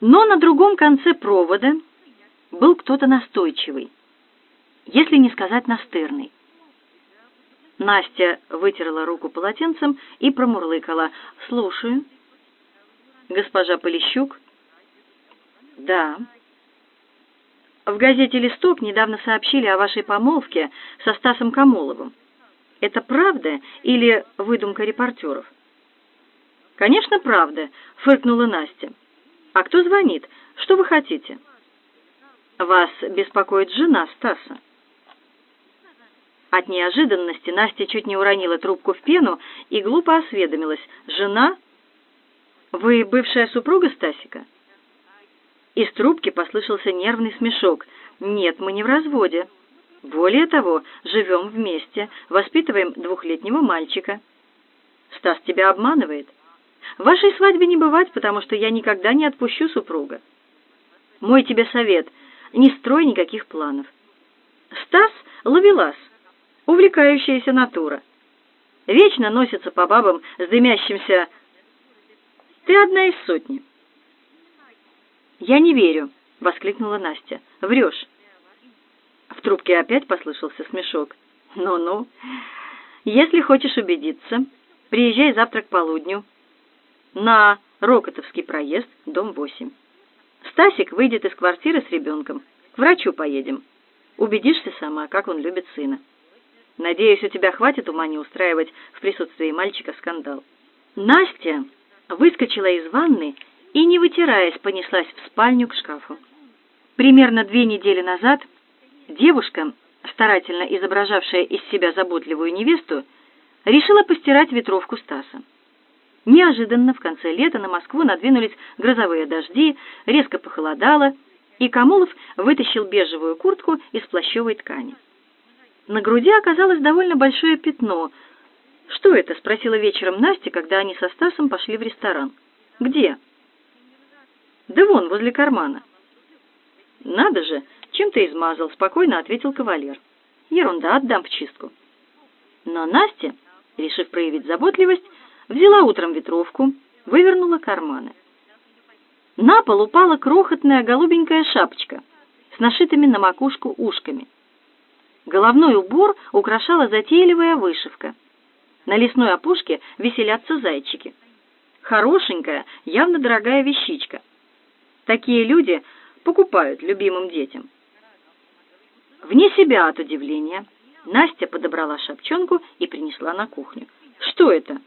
Но на другом конце провода был кто-то настойчивый, если не сказать настырный. Настя вытерла руку полотенцем и промурлыкала. «Слушаю». «Госпожа Полищук?» «Да». «В газете «Листок» недавно сообщили о вашей помолвке со Стасом Камоловым. Это правда или выдумка репортеров?» «Конечно, правда», — фыркнула Настя. «А кто звонит? Что вы хотите?» «Вас беспокоит жена Стаса». От неожиданности Настя чуть не уронила трубку в пену и глупо осведомилась. «Жена? Вы бывшая супруга Стасика?» Из трубки послышался нервный смешок. «Нет, мы не в разводе. Более того, живем вместе, воспитываем двухлетнего мальчика». «Стас тебя обманывает?» «Вашей свадьбе не бывать, потому что я никогда не отпущу супруга». «Мой тебе совет — не строй никаких планов». «Стас — ловелас» увлекающаяся натура. Вечно носится по бабам с дымящимся... Ты одна из сотни. Я не верю, воскликнула Настя. Врешь. В трубке опять послышался смешок. Ну-ну. Если хочешь убедиться, приезжай завтра к полудню на Рокотовский проезд, дом 8. Стасик выйдет из квартиры с ребенком. К врачу поедем. Убедишься сама, как он любит сына. Надеюсь, у тебя хватит ума не устраивать в присутствии мальчика скандал. Настя выскочила из ванны и, не вытираясь, понеслась в спальню к шкафу. Примерно две недели назад девушка, старательно изображавшая из себя заботливую невесту, решила постирать ветровку Стаса. Неожиданно в конце лета на Москву надвинулись грозовые дожди, резко похолодало, и Камолов вытащил бежевую куртку из плащевой ткани. На груди оказалось довольно большое пятно. «Что это?» — спросила вечером Настя, когда они со Стасом пошли в ресторан. «Где?» «Да вон, возле кармана». «Надо же, чем ты измазал?» — спокойно ответил кавалер. «Ерунда, отдам в чистку». Но Настя, решив проявить заботливость, взяла утром ветровку, вывернула карманы. На пол упала крохотная голубенькая шапочка с нашитыми на макушку ушками. Головной убор украшала затейливая вышивка. На лесной опушке веселятся зайчики. Хорошенькая, явно дорогая вещичка. Такие люди покупают любимым детям. Вне себя от удивления Настя подобрала шапчонку и принесла на кухню. «Что это?»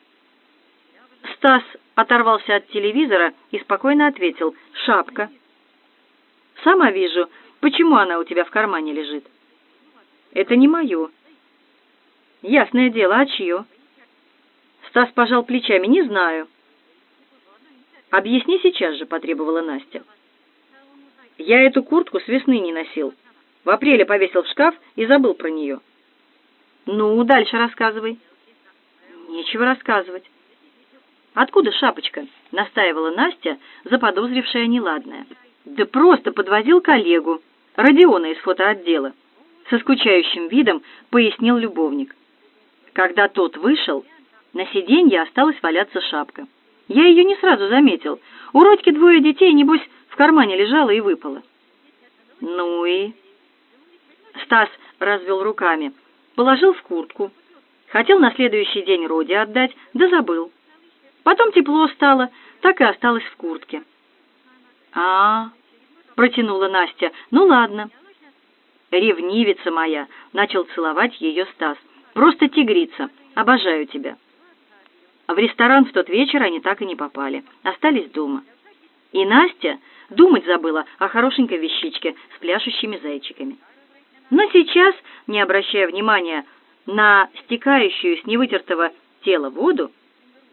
Стас оторвался от телевизора и спокойно ответил «Шапка». «Сама вижу, почему она у тебя в кармане лежит». Это не мое. Ясное дело, а чье? Стас пожал плечами. Не знаю. Объясни сейчас же, потребовала Настя. Я эту куртку с весны не носил. В апреле повесил в шкаф и забыл про нее. Ну, дальше рассказывай. Нечего рассказывать. Откуда шапочка? Настаивала Настя, заподозрившая неладное. Да просто подвозил коллегу, Родиона из фотоотдела со скучающим видом пояснил любовник. Когда тот вышел, на сиденье осталась валяться шапка. Я ее не сразу заметил. У Родьки двое детей, небось, в кармане лежала и выпала. Ну и... Стас развел руками, положил в куртку. Хотел на следующий день Роде отдать, да забыл. Потом тепло стало, так и осталось в куртке. а, -а, -а протянула Настя. «Ну ладно, «Ревнивица моя!» — начал целовать ее Стас. «Просто тигрица! Обожаю тебя!» А в ресторан в тот вечер они так и не попали, остались дома. И Настя думать забыла о хорошенькой вещичке с пляшущими зайчиками. Но сейчас, не обращая внимания на стекающую с невытертого тела воду,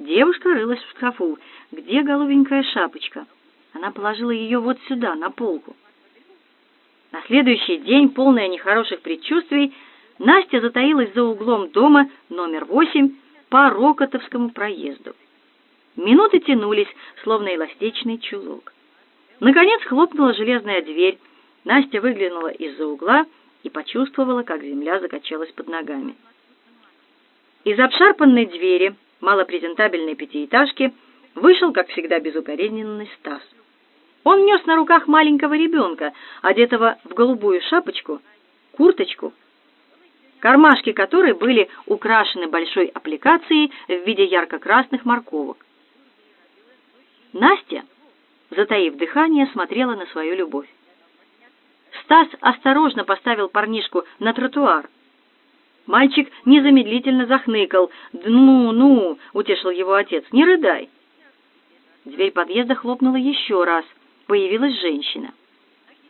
девушка рылась в шкафу. Где голубенькая шапочка? Она положила ее вот сюда, на полку. На следующий день, полная нехороших предчувствий, Настя затаилась за углом дома номер восемь по Рокотовскому проезду. Минуты тянулись, словно эластичный чулок. Наконец хлопнула железная дверь. Настя выглянула из-за угла и почувствовала, как земля закачалась под ногами. Из обшарпанной двери малопрезентабельной пятиэтажки вышел, как всегда, безукоризненный Стас. Он нес на руках маленького ребенка, одетого в голубую шапочку, курточку, кармашки которой были украшены большой аппликацией в виде ярко-красных морковок. Настя, затаив дыхание, смотрела на свою любовь. Стас осторожно поставил парнишку на тротуар. Мальчик незамедлительно захныкал. «Ну, ну!» — утешил его отец. «Не рыдай!» Дверь подъезда хлопнула еще раз. Появилась женщина.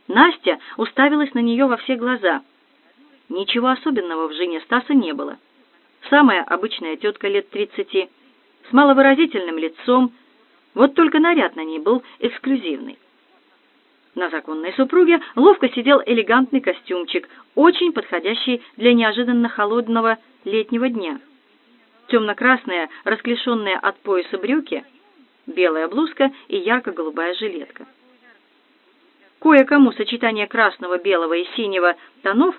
Настя уставилась на нее во все глаза — Ничего особенного в жене Стаса не было. Самая обычная тетка лет тридцати, с маловыразительным лицом, вот только наряд на ней был эксклюзивный. На законной супруге ловко сидел элегантный костюмчик, очень подходящий для неожиданно холодного летнего дня. Темно-красная, расклешенная от пояса брюки, белая блузка и ярко-голубая жилетка. Кое-кому сочетание красного, белого и синего тонов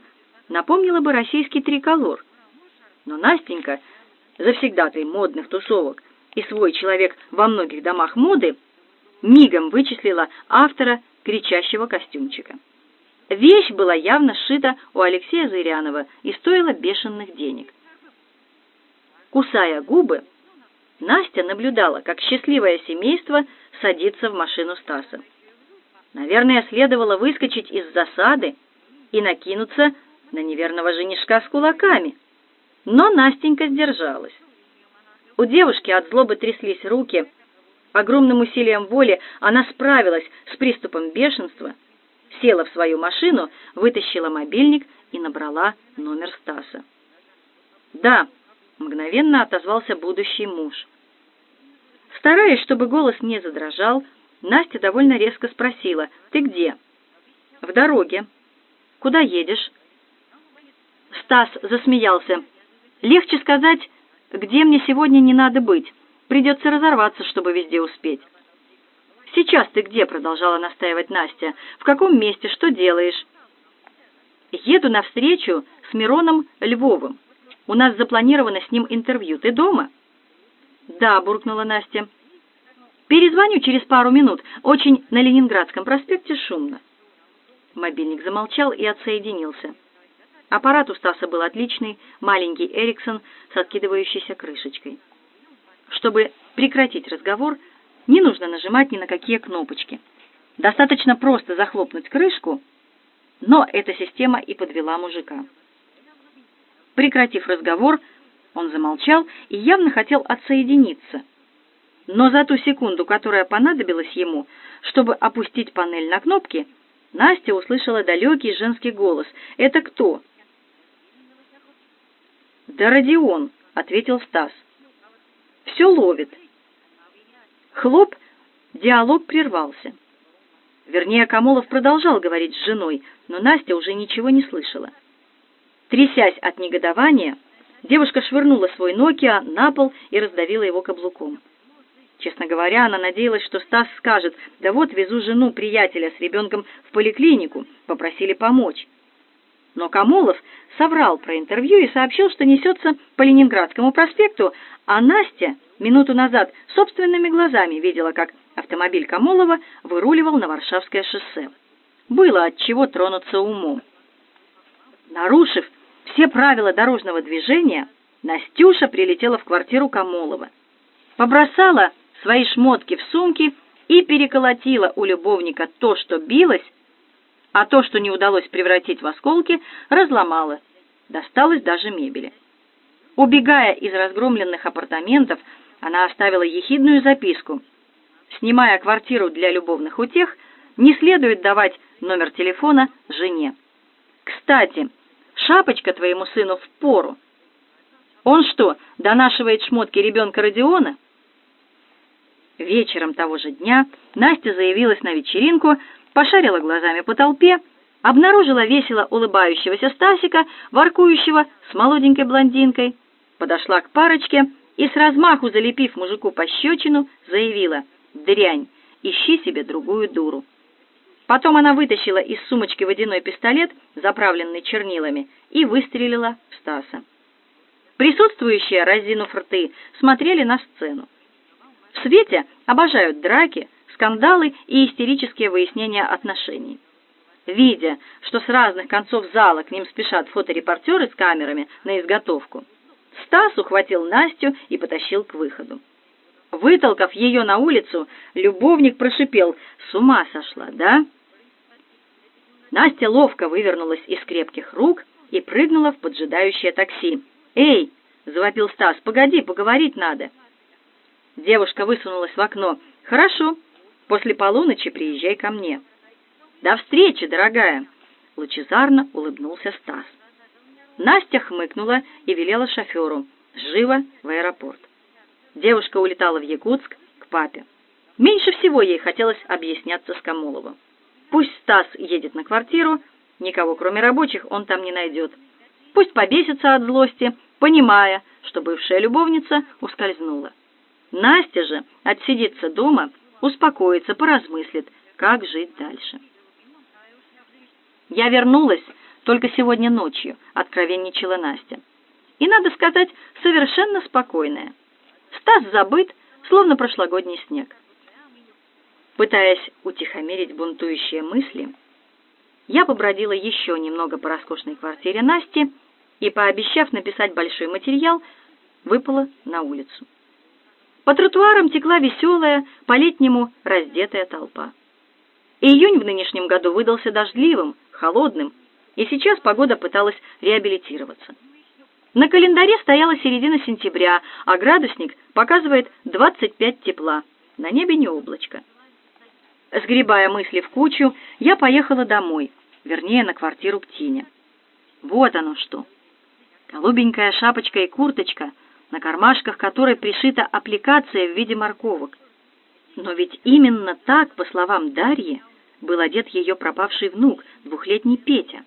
напомнила бы российский триколор. Но Настенька, завсегдатай модных тусовок и свой человек во многих домах моды, мигом вычислила автора кричащего костюмчика. Вещь была явно сшита у Алексея Зырянова и стоила бешеных денег. Кусая губы, Настя наблюдала, как счастливое семейство садится в машину Стаса. Наверное, следовало выскочить из засады и накинуться на неверного женишка с кулаками. Но Настенька сдержалась. У девушки от злобы тряслись руки. Огромным усилием воли она справилась с приступом бешенства, села в свою машину, вытащила мобильник и набрала номер Стаса. «Да», — мгновенно отозвался будущий муж. Стараясь, чтобы голос не задрожал, Настя довольно резко спросила, «Ты где?» «В дороге». «Куда едешь?» Стас засмеялся. «Легче сказать, где мне сегодня не надо быть. Придется разорваться, чтобы везде успеть». «Сейчас ты где?» — продолжала настаивать Настя. «В каком месте? Что делаешь?» «Еду навстречу с Мироном Львовым. У нас запланировано с ним интервью. Ты дома?» «Да», — буркнула Настя. «Перезвоню через пару минут. Очень на Ленинградском проспекте шумно». Мобильник замолчал и отсоединился. Аппарат у Стаса был отличный, маленький Эриксон с откидывающейся крышечкой. Чтобы прекратить разговор, не нужно нажимать ни на какие кнопочки. Достаточно просто захлопнуть крышку, но эта система и подвела мужика. Прекратив разговор, он замолчал и явно хотел отсоединиться. Но за ту секунду, которая понадобилась ему, чтобы опустить панель на кнопки, Настя услышала далекий женский голос. «Это кто?» «Да Родион», — ответил Стас. «Все ловит». Хлоп, диалог прервался. Вернее, Камолов продолжал говорить с женой, но Настя уже ничего не слышала. Трясясь от негодования, девушка швырнула свой Nokia на пол и раздавила его каблуком. Честно говоря, она надеялась, что Стас скажет, «Да вот, везу жену приятеля с ребенком в поликлинику, попросили помочь». Но Камолов соврал про интервью и сообщил, что несется по Ленинградскому проспекту, а Настя минуту назад собственными глазами видела, как автомобиль Камолова выруливал на Варшавское шоссе. Было от чего тронуться умом. Нарушив все правила дорожного движения, Настюша прилетела в квартиру Камолова. Побросала свои шмотки в сумки и переколотила у любовника то, что билось, а то, что не удалось превратить в осколки, разломала. Досталось даже мебели. Убегая из разгромленных апартаментов, она оставила ехидную записку. Снимая квартиру для любовных утех, не следует давать номер телефона жене. Кстати, шапочка твоему сыну в пору. Он что, донашивает шмотки ребенка Родиона? Вечером того же дня Настя заявилась на вечеринку, пошарила глазами по толпе, обнаружила весело улыбающегося Стасика, воркующего с молоденькой блондинкой, подошла к парочке и с размаху залепив мужику пощечину, заявила «Дрянь, ищи себе другую дуру». Потом она вытащила из сумочки водяной пистолет, заправленный чернилами, и выстрелила в Стаса. Присутствующие, разинув рты, смотрели на сцену. В свете обожают драки, скандалы и истерические выяснения отношений. Видя, что с разных концов зала к ним спешат фоторепортеры с камерами на изготовку, Стас ухватил Настю и потащил к выходу. Вытолкав ее на улицу, любовник прошипел «С ума сошла, да?» Настя ловко вывернулась из крепких рук и прыгнула в поджидающее такси. «Эй!» — завопил Стас. «Погоди, поговорить надо!» Девушка высунулась в окно. «Хорошо, после полуночи приезжай ко мне». «До встречи, дорогая!» — лучезарно улыбнулся Стас. Настя хмыкнула и велела шоферу «Живо в аэропорт». Девушка улетала в Якутск к папе. Меньше всего ей хотелось объясняться с Камоловым. Пусть Стас едет на квартиру, никого кроме рабочих он там не найдет. Пусть побесится от злости, понимая, что бывшая любовница ускользнула. Настя же отсидится дома, успокоится, поразмыслит, как жить дальше. Я вернулась только сегодня ночью, откровенничала Настя. И, надо сказать, совершенно спокойная. Стас забыт, словно прошлогодний снег. Пытаясь утихомирить бунтующие мысли, я побродила еще немного по роскошной квартире Насти и, пообещав написать большой материал, выпала на улицу. По тротуарам текла веселая, по-летнему раздетая толпа. Июнь в нынешнем году выдался дождливым, холодным, и сейчас погода пыталась реабилитироваться. На календаре стояла середина сентября, а градусник показывает 25 тепла. На небе не облачко. Сгребая мысли в кучу, я поехала домой, вернее, на квартиру к Тине. Вот оно что. Голубенькая шапочка и курточка, на кармашках которой пришита аппликация в виде морковок. Но ведь именно так, по словам Дарьи, был одет ее пропавший внук, двухлетний Петя.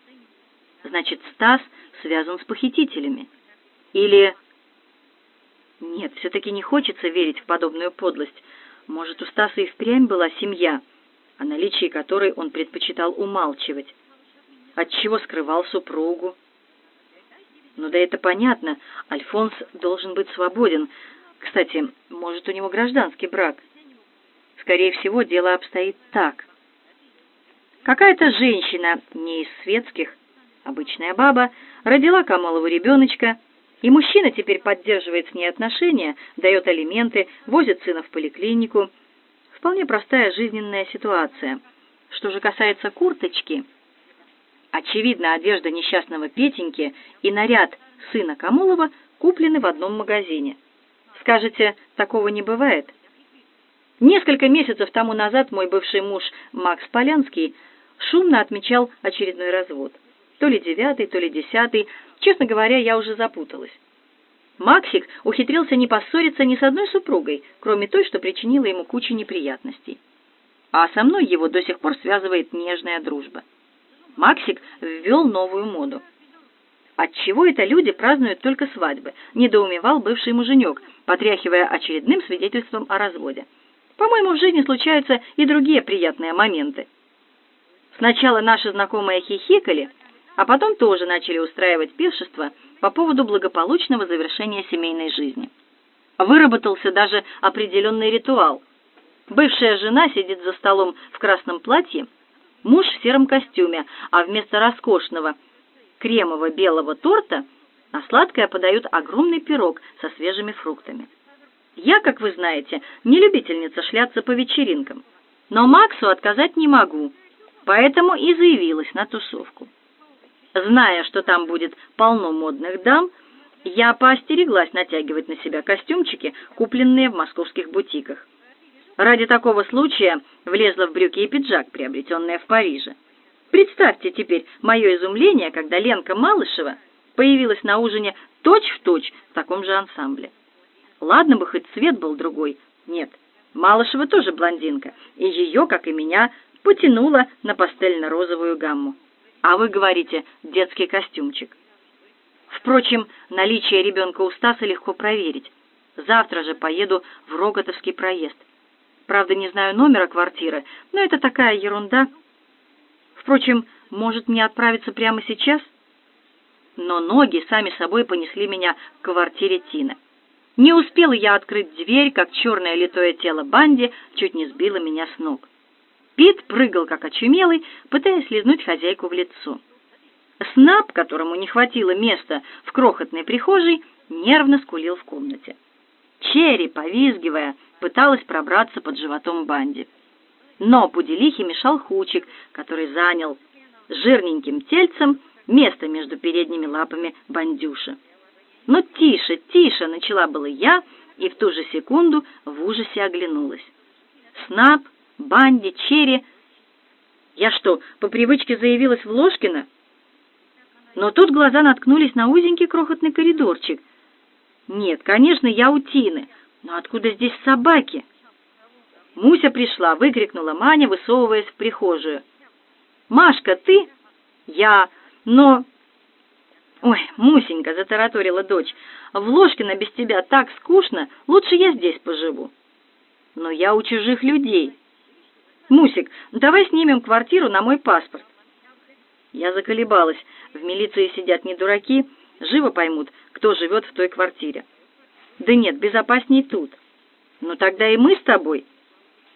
Значит, Стас связан с похитителями. Или... Нет, все-таки не хочется верить в подобную подлость. Может, у Стаса и впрямь была семья, о наличии которой он предпочитал умалчивать. Отчего скрывал супругу? Ну да это понятно, Альфонс должен быть свободен. Кстати, может, у него гражданский брак? Скорее всего, дело обстоит так. Какая-то женщина, не из светских, обычная баба, родила Камалову ребеночка, и мужчина теперь поддерживает с ней отношения, дает алименты, возит сына в поликлинику. Вполне простая жизненная ситуация. Что же касается курточки, очевидно, одежда несчастного Петеньки и наряд сына Камолова куплены в одном магазине. Скажете, такого не бывает? Несколько месяцев тому назад мой бывший муж Макс Полянский шумно отмечал очередной развод. То ли девятый, то ли десятый, честно говоря, я уже запуталась. Максик ухитрился не поссориться ни с одной супругой, кроме той, что причинила ему кучу неприятностей. А со мной его до сих пор связывает нежная дружба. Максик ввел новую моду. Отчего это люди празднуют только свадьбы? недоумевал бывший муженек, потряхивая очередным свидетельством о разводе. По-моему, в жизни случаются и другие приятные моменты. Сначала наши знакомые хихикали, а потом тоже начали устраивать пиршества по поводу благополучного завершения семейной жизни. Выработался даже определенный ритуал. Бывшая жена сидит за столом в красном платье, муж в сером костюме, а вместо роскошного кремово-белого торта на сладкое подают огромный пирог со свежими фруктами. Я, как вы знаете, не любительница шляться по вечеринкам, но Максу отказать не могу, поэтому и заявилась на тусовку. Зная, что там будет полно модных дам, я поостереглась натягивать на себя костюмчики, купленные в московских бутиках. Ради такого случая влезла в брюки и пиджак, приобретенные в Париже. Представьте теперь мое изумление, когда Ленка Малышева появилась на ужине точь-в-точь точь в таком же ансамбле. Ладно бы хоть цвет был другой. Нет, Малышева тоже блондинка, и ее, как и меня, потянуло на пастельно-розовую гамму а вы говорите детский костюмчик. Впрочем, наличие ребенка у Стаса легко проверить. Завтра же поеду в Роготовский проезд. Правда, не знаю номера квартиры, но это такая ерунда. Впрочем, может мне отправиться прямо сейчас? Но ноги сами собой понесли меня к квартире Тины. Не успела я открыть дверь, как черное литое тело Банди чуть не сбило меня с ног. Пит прыгал как очумелый, пытаясь лизнуть хозяйку в лицо. Снап, которому не хватило места в крохотной прихожей, нервно скулил в комнате. Черри, повизгивая, пыталась пробраться под животом Банди. Но Пуделихе мешал Хучик, который занял жирненьким тельцем место между передними лапами Бандюши. «Ну, тише, тише!» — начала было я, и в ту же секунду в ужасе оглянулась. Снап, Банди, Черри... Я что, по привычке заявилась в Ложкино? Но тут глаза наткнулись на узенький крохотный коридорчик. Нет, конечно, я у Тины, но откуда здесь собаки? Муся пришла, выкрикнула Маня, высовываясь в прихожую. «Машка, ты?» «Я, но...» «Ой, Мусенька», — затараторила дочь, — «в Ложкино без тебя так скучно, лучше я здесь поживу». «Но я у чужих людей». «Мусик, давай снимем квартиру на мой паспорт». Я заколебалась. В милиции сидят не дураки, живо поймут, кто живет в той квартире. Да нет, безопасней тут. Ну тогда и мы с тобой.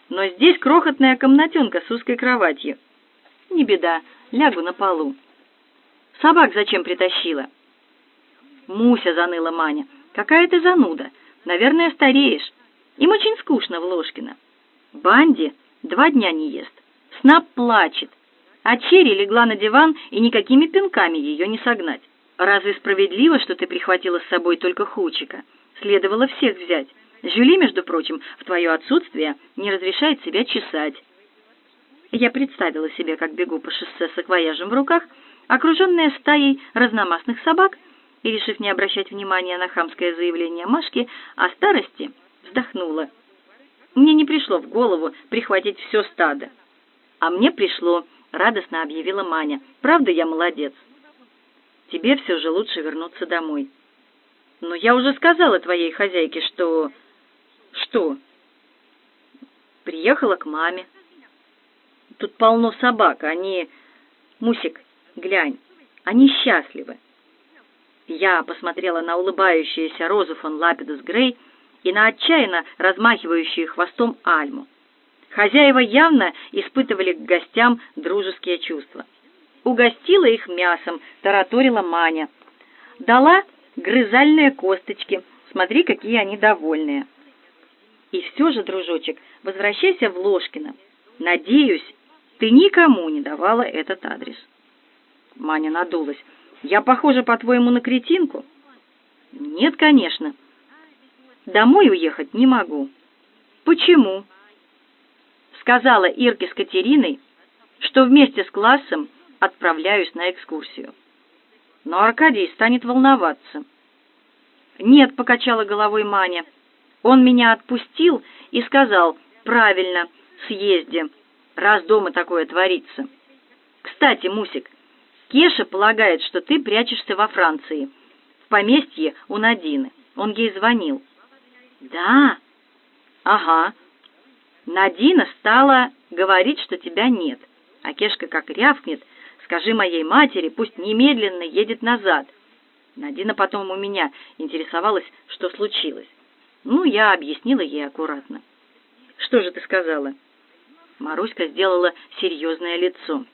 Но здесь крохотная комнатенка с узкой кроватью. Не беда, лягу на полу. Собак зачем притащила? Муся, заныла Маня. Какая ты зануда. Наверное, стареешь. Им очень скучно в Ложкино. Банди два дня не ест. Снап плачет. А Черри легла на диван, и никакими пинками ее не согнать. Разве справедливо, что ты прихватила с собой только Хучика? Следовало всех взять. Жюли, между прочим, в твое отсутствие не разрешает себя чесать. Я представила себе, как бегу по шоссе с акваяжем в руках, окруженная стаей разномастных собак, и, решив не обращать внимания на хамское заявление Машки о старости, вздохнула. Мне не пришло в голову прихватить все стадо. А мне пришло, радостно объявила Маня. Правда, я молодец. Тебе все же лучше вернуться домой. Но я уже сказала твоей хозяйке, что... Что? Приехала к маме. Тут полно собак, они... Мусик, глянь, они счастливы. Я посмотрела на улыбающуюся Розу фон Лапидус Грей и на отчаянно размахивающую хвостом Альму. Хозяева явно испытывали к гостям дружеские чувства. Угостила их мясом, тараторила Маня. Дала грызальные косточки. Смотри, какие они довольные. И все же, дружочек, возвращайся в Ложкино. Надеюсь, ты никому не давала этот адрес. Маня надулась. Я похожа, по-твоему, на кретинку? Нет, конечно. Домой уехать не могу. Почему? Сказала Ирке с Катериной, что вместе с классом отправляюсь на экскурсию. Но Аркадий станет волноваться. Нет, покачала головой Маня. Он меня отпустил и сказал: "Правильно, съезди, раз дома такое творится". Кстати, Мусик, Кеша полагает, что ты прячешься во Франции, в поместье у Надины. Он ей звонил. Да. Ага. Надина стала говорить, что тебя нет. А Кешка как рявкнет: "Скажи моей матери, пусть немедленно едет назад". Надина потом у меня интересовалась, что случилось. Ну, я объяснила ей аккуратно. Что же ты сказала? Маруська сделала серьезное лицо.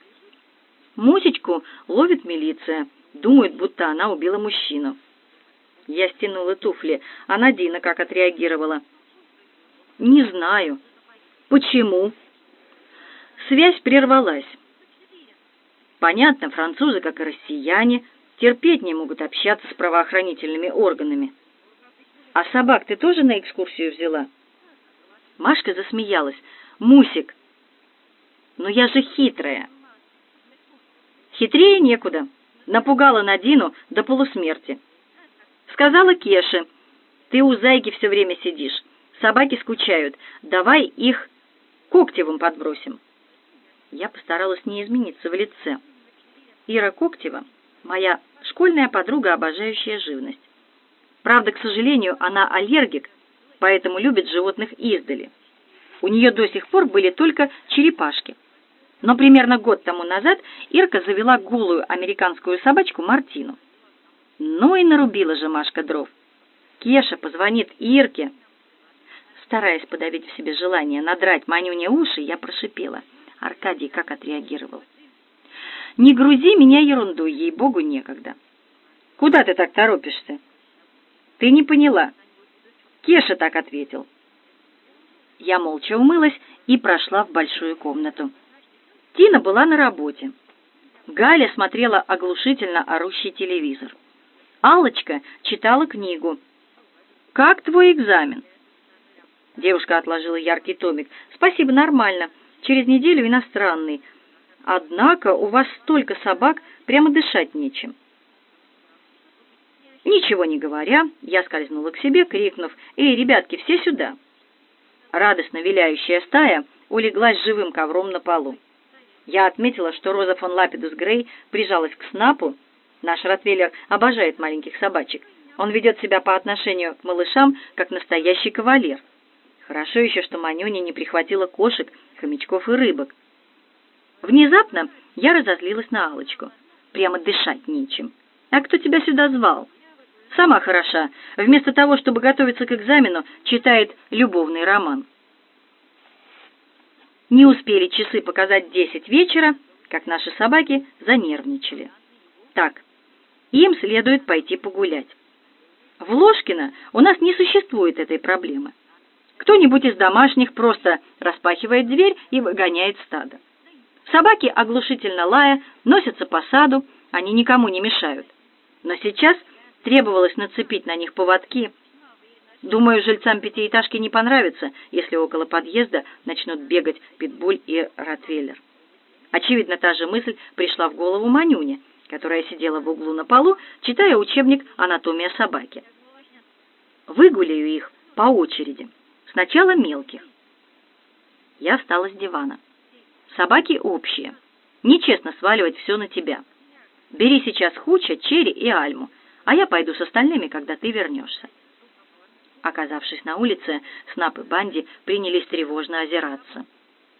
Мусечку ловит милиция. Думают, будто она убила мужчину. Я стянула туфли, а Надина как отреагировала? Не знаю. Почему? Связь прервалась. Понятно, французы, как и россияне, терпеть не могут общаться с правоохранительными органами. А собак ты тоже на экскурсию взяла? Машка засмеялась. Мусик. Но я же хитрая. Хитрее некуда. Напугала Надину до полусмерти. Сказала Кеше: "Ты у зайки все время сидишь. Собаки скучают. Давай их Коктевым подбросим". Я постаралась не измениться в лице. Ира Коктева моя школьная подруга, обожающая живность. Правда, к сожалению, она аллергик, поэтому любит животных издали. У нее до сих пор были только черепашки. Но примерно год тому назад Ирка завела голую американскую собачку Мартину. Ну и нарубила же Машка дров. Кеша позвонит Ирке. Стараясь подавить в себе желание надрать Манюне уши, я прошипела. Аркадий как отреагировал? «Не грузи меня ерундой, ей-богу, некогда». «Куда ты так торопишься?» «Ты не поняла». Кеша так ответил. Я молча умылась и прошла в большую комнату. Тина была на работе. Галя смотрела оглушительно орущий телевизор. Алочка читала книгу. «Как твой экзамен?» Девушка отложила яркий томик. «Спасибо, нормально. Через неделю иностранный. Однако у вас столько собак, прямо дышать нечем». Ничего не говоря, я скользнула к себе, крикнув «Эй, ребятки, все сюда!» Радостно виляющая стая улеглась живым ковром на полу. Я отметила, что Роза фон Лапидус Грей прижалась к Снапу. Наш Ротвейлер обожает маленьких собачек. Он ведет себя по отношению к малышам, как настоящий кавалер. Хорошо еще, что Манюня не прихватила кошек, хомячков и рыбок. Внезапно я разозлилась на Алочку. Прямо дышать нечем. А кто тебя сюда звал? Сама хороша. Вместо того, чтобы готовиться к экзамену, читает любовный роман. Не успели часы показать десять вечера, как наши собаки занервничали. Так, им следует пойти погулять. В Ложкино у нас не существует этой проблемы. Кто-нибудь из домашних просто распахивает дверь и выгоняет стадо. Собаки, оглушительно лая, носятся по саду, они никому не мешают. Но сейчас требовалось нацепить на них поводки, Думаю, жильцам пятиэтажки не понравится, если около подъезда начнут бегать питбуль и ротвейлер. Очевидно, та же мысль пришла в голову Манюне, которая сидела в углу на полу, читая учебник «Анатомия собаки». Выгуляю их по очереди. Сначала мелких. Я встала с дивана. Собаки общие. Нечестно сваливать все на тебя. Бери сейчас Хуча, Черри и Альму, а я пойду с остальными, когда ты вернешься. Оказавшись на улице, Снап и Банди принялись тревожно озираться.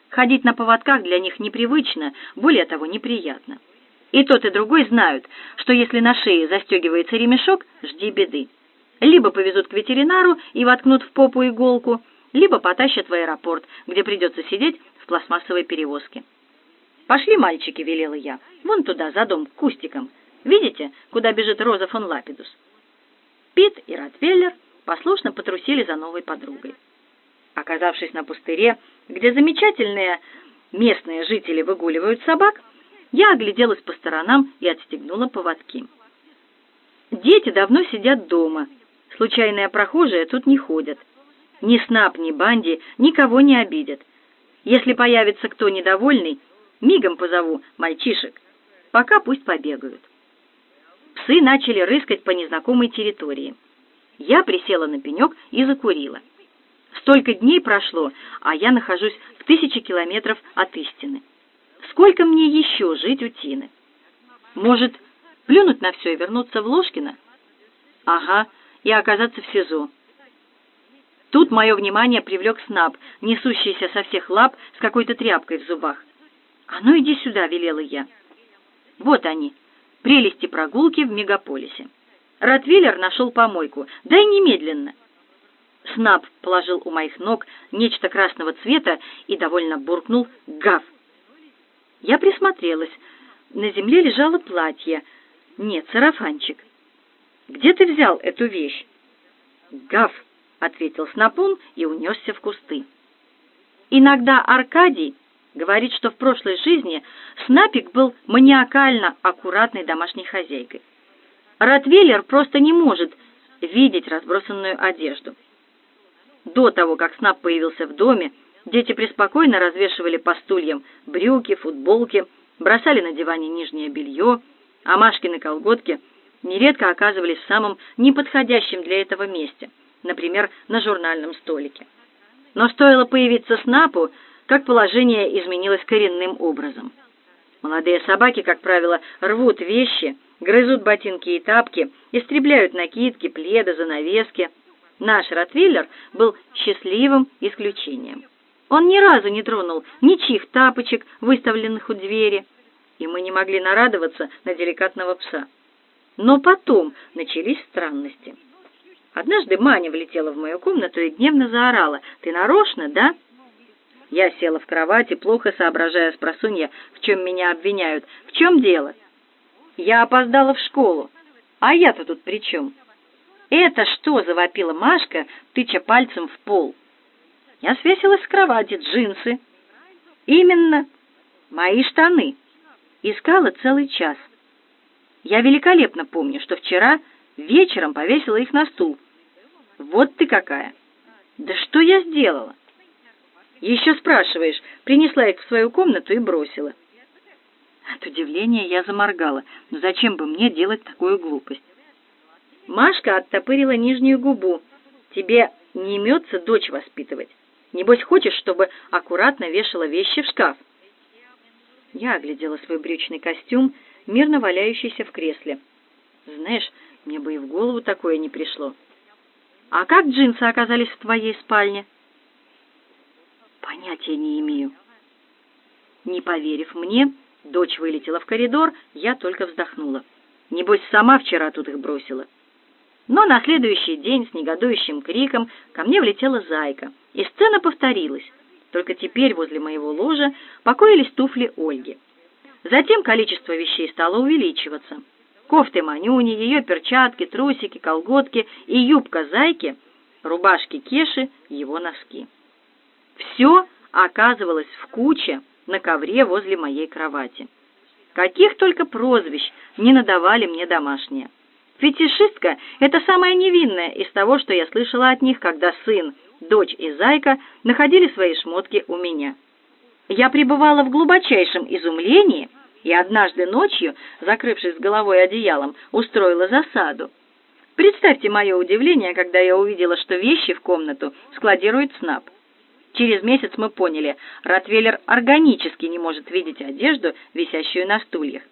Ходить на поводках для них непривычно, более того, неприятно. И тот, и другой знают, что если на шее застегивается ремешок, жди беды. Либо повезут к ветеринару и воткнут в попу иголку, либо потащат в аэропорт, где придется сидеть пластмассовой перевозке. «Пошли, мальчики», — велела я, — «вон туда, за дом, к кустикам. Видите, куда бежит Роза фон Лапидус?» Пит и Ротвейлер послушно потрусили за новой подругой. Оказавшись на пустыре, где замечательные местные жители выгуливают собак, я огляделась по сторонам и отстегнула поводки. Дети давно сидят дома. Случайные прохожие тут не ходят. Ни Снап, ни Банди никого не обидят. Если появится кто недовольный, мигом позову мальчишек. Пока пусть побегают. Псы начали рыскать по незнакомой территории. Я присела на пенек и закурила. Столько дней прошло, а я нахожусь в тысячи километров от истины. Сколько мне еще жить у Тины? Может, плюнуть на все и вернуться в Ложкино? Ага, и оказаться в СИЗО. Тут мое внимание привлек Снаб, несущийся со всех лап с какой-то тряпкой в зубах. «А ну иди сюда», — велела я. Вот они, прелести прогулки в мегаполисе. Ротвейлер нашел помойку. Дай немедленно. Снап положил у моих ног нечто красного цвета и довольно буркнул «Гав!». Я присмотрелась. На земле лежало платье. Нет, сарафанчик. «Где ты взял эту вещь?» «Гав!» — ответил Снапун и унесся в кусты. Иногда Аркадий говорит, что в прошлой жизни Снапик был маниакально аккуратной домашней хозяйкой. Ротвейлер просто не может видеть разбросанную одежду. До того, как Снап появился в доме, дети преспокойно развешивали по стульям брюки, футболки, бросали на диване нижнее белье, а Машкины колготки нередко оказывались в самом неподходящем для этого месте, например, на журнальном столике. Но стоило появиться Снапу, как положение изменилось коренным образом. Молодые собаки, как правило, рвут вещи, грызут ботинки и тапки, истребляют накидки, пледы, занавески. Наш Ротвейлер был счастливым исключением. Он ни разу не тронул ничьих тапочек, выставленных у двери, и мы не могли нарадоваться на деликатного пса. Но потом начались странности. Однажды Маня влетела в мою комнату и гневно заорала. «Ты нарочно, да?» Я села в кровати, плохо соображая с просунья, в чем меня обвиняют. «В чем дело?» «Я опоздала в школу. А я-то тут при чем?» «Это что?» — завопила Машка, тыча пальцем в пол. Я свесилась с кровати, джинсы. «Именно. Мои штаны. Искала целый час. Я великолепно помню, что вчера вечером повесила их на стул. Вот ты какая! Да что я сделала? Еще спрашиваешь, принесла их в свою комнату и бросила. От удивления я заморгала. Ну зачем бы мне делать такую глупость? Машка оттопырила нижнюю губу. Тебе не имется дочь воспитывать. Небось, хочешь, чтобы аккуратно вешала вещи в шкаф? Я оглядела свой брючный костюм, мирно валяющийся в кресле. Знаешь, мне бы и в голову такое не пришло. А как джинсы оказались в твоей спальне? Понятия не имею. Не поверив мне, дочь вылетела в коридор, я только вздохнула. Небось, сама вчера тут их бросила. Но на следующий день с негодующим криком ко мне влетела зайка, и сцена повторилась. Только теперь возле моего ложа покоились туфли Ольги. Затем количество вещей стало увеличиваться. Кофты Манюни, ее перчатки, трусики, колготки и юбка зайки, рубашки Кеши, его носки. Все оказывалось в куче на ковре возле моей кровати. Каких только прозвищ не надавали мне домашние. Фетишистка — это самое невинное из того, что я слышала от них, когда сын, дочь и зайка находили свои шмотки у меня. Я пребывала в глубочайшем изумлении и однажды ночью, закрывшись головой одеялом, устроила засаду. Представьте мое удивление, когда я увидела, что вещи в комнату складирует Снап. Через месяц мы поняли, Ротвейлер органически не может видеть одежду, висящую на стульях.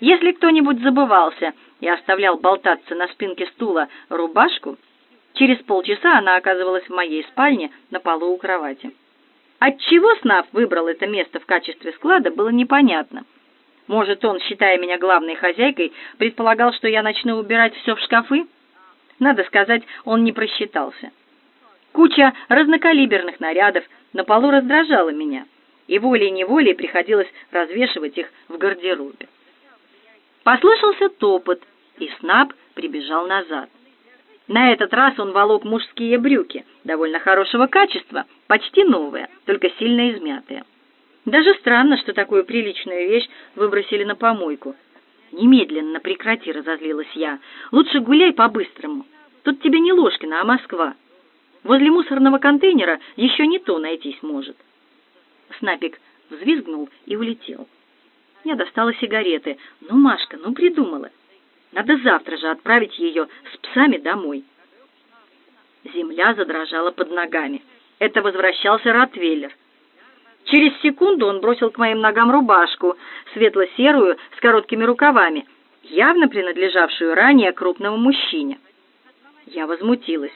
Если кто-нибудь забывался и оставлял болтаться на спинке стула рубашку, через полчаса она оказывалась в моей спальне на полу у кровати. Отчего Снав выбрал это место в качестве склада, было непонятно. Может, он, считая меня главной хозяйкой, предполагал, что я начну убирать все в шкафы? Надо сказать, он не просчитался. Куча разнокалиберных нарядов на полу раздражала меня, и волей-неволей приходилось развешивать их в гардеробе. Послышался топот, и Снаб прибежал назад. На этот раз он волок мужские брюки, довольно хорошего качества, почти новые, только сильно измятые. Даже странно, что такую приличную вещь выбросили на помойку. Немедленно прекрати, разозлилась я. Лучше гуляй по-быстрому. Тут тебе не Ложкина, а Москва. Возле мусорного контейнера еще не то найтись может. Снапик взвизгнул и улетел. Я достала сигареты. Ну, Машка, ну придумала. Надо завтра же отправить ее с псами домой. Земля задрожала под ногами. Это возвращался Ротвейлер. Через секунду он бросил к моим ногам рубашку, светло-серую, с короткими рукавами, явно принадлежавшую ранее крупному мужчине. Я возмутилась.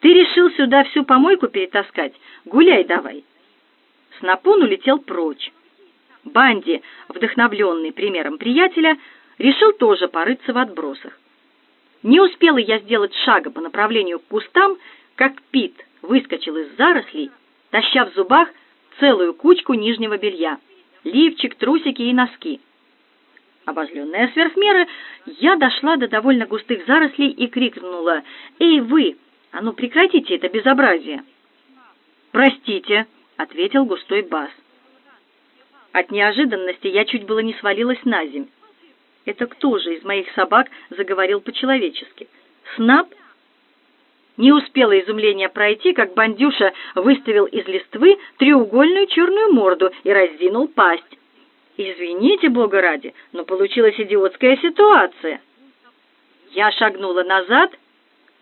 «Ты решил сюда всю помойку перетаскать? Гуляй давай!» Снапун улетел прочь. Банди, вдохновленный примером приятеля, решил тоже порыться в отбросах. Не успела я сделать шага по направлению к кустам, как Пит выскочил из зарослей, таща в зубах целую кучку нижнего белья, лифчик, трусики и носки. Обозленная сверх меры, я дошла до довольно густых зарослей и крикнула «Эй, вы! А ну прекратите это безобразие!» «Простите!» — ответил густой бас. От неожиданности я чуть было не свалилась на земь. Это кто же из моих собак заговорил по-человечески? Снап? Не успело изумление пройти, как бандюша выставил из листвы треугольную черную морду и раздвинул пасть. Извините, бога ради, но получилась идиотская ситуация. Я шагнула назад,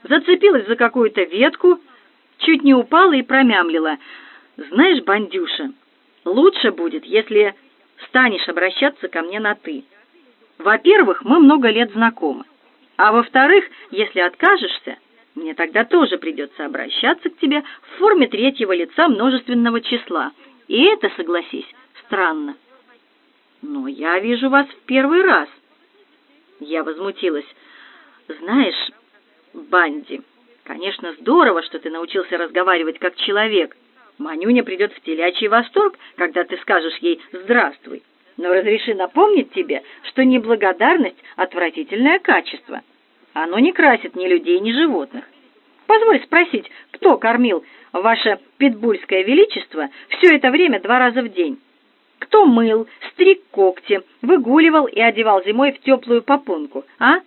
зацепилась за какую-то ветку, чуть не упала и промямлила. Знаешь, бандюша, лучше будет, если станешь обращаться ко мне на «ты». Во-первых, мы много лет знакомы. А во-вторых, если откажешься, мне тогда тоже придется обращаться к тебе в форме третьего лица множественного числа. И это, согласись, странно. Но я вижу вас в первый раз. Я возмутилась. Знаешь, Банди, Конечно, здорово, что ты научился разговаривать как человек. Манюня придет в телячий восторг, когда ты скажешь ей «здравствуй». Но разреши напомнить тебе, что неблагодарность — отвратительное качество. Оно не красит ни людей, ни животных. Позволь спросить, кто кормил ваше питбульское величество все это время два раза в день? Кто мыл, стриг когти, выгуливал и одевал зимой в теплую попонку, а?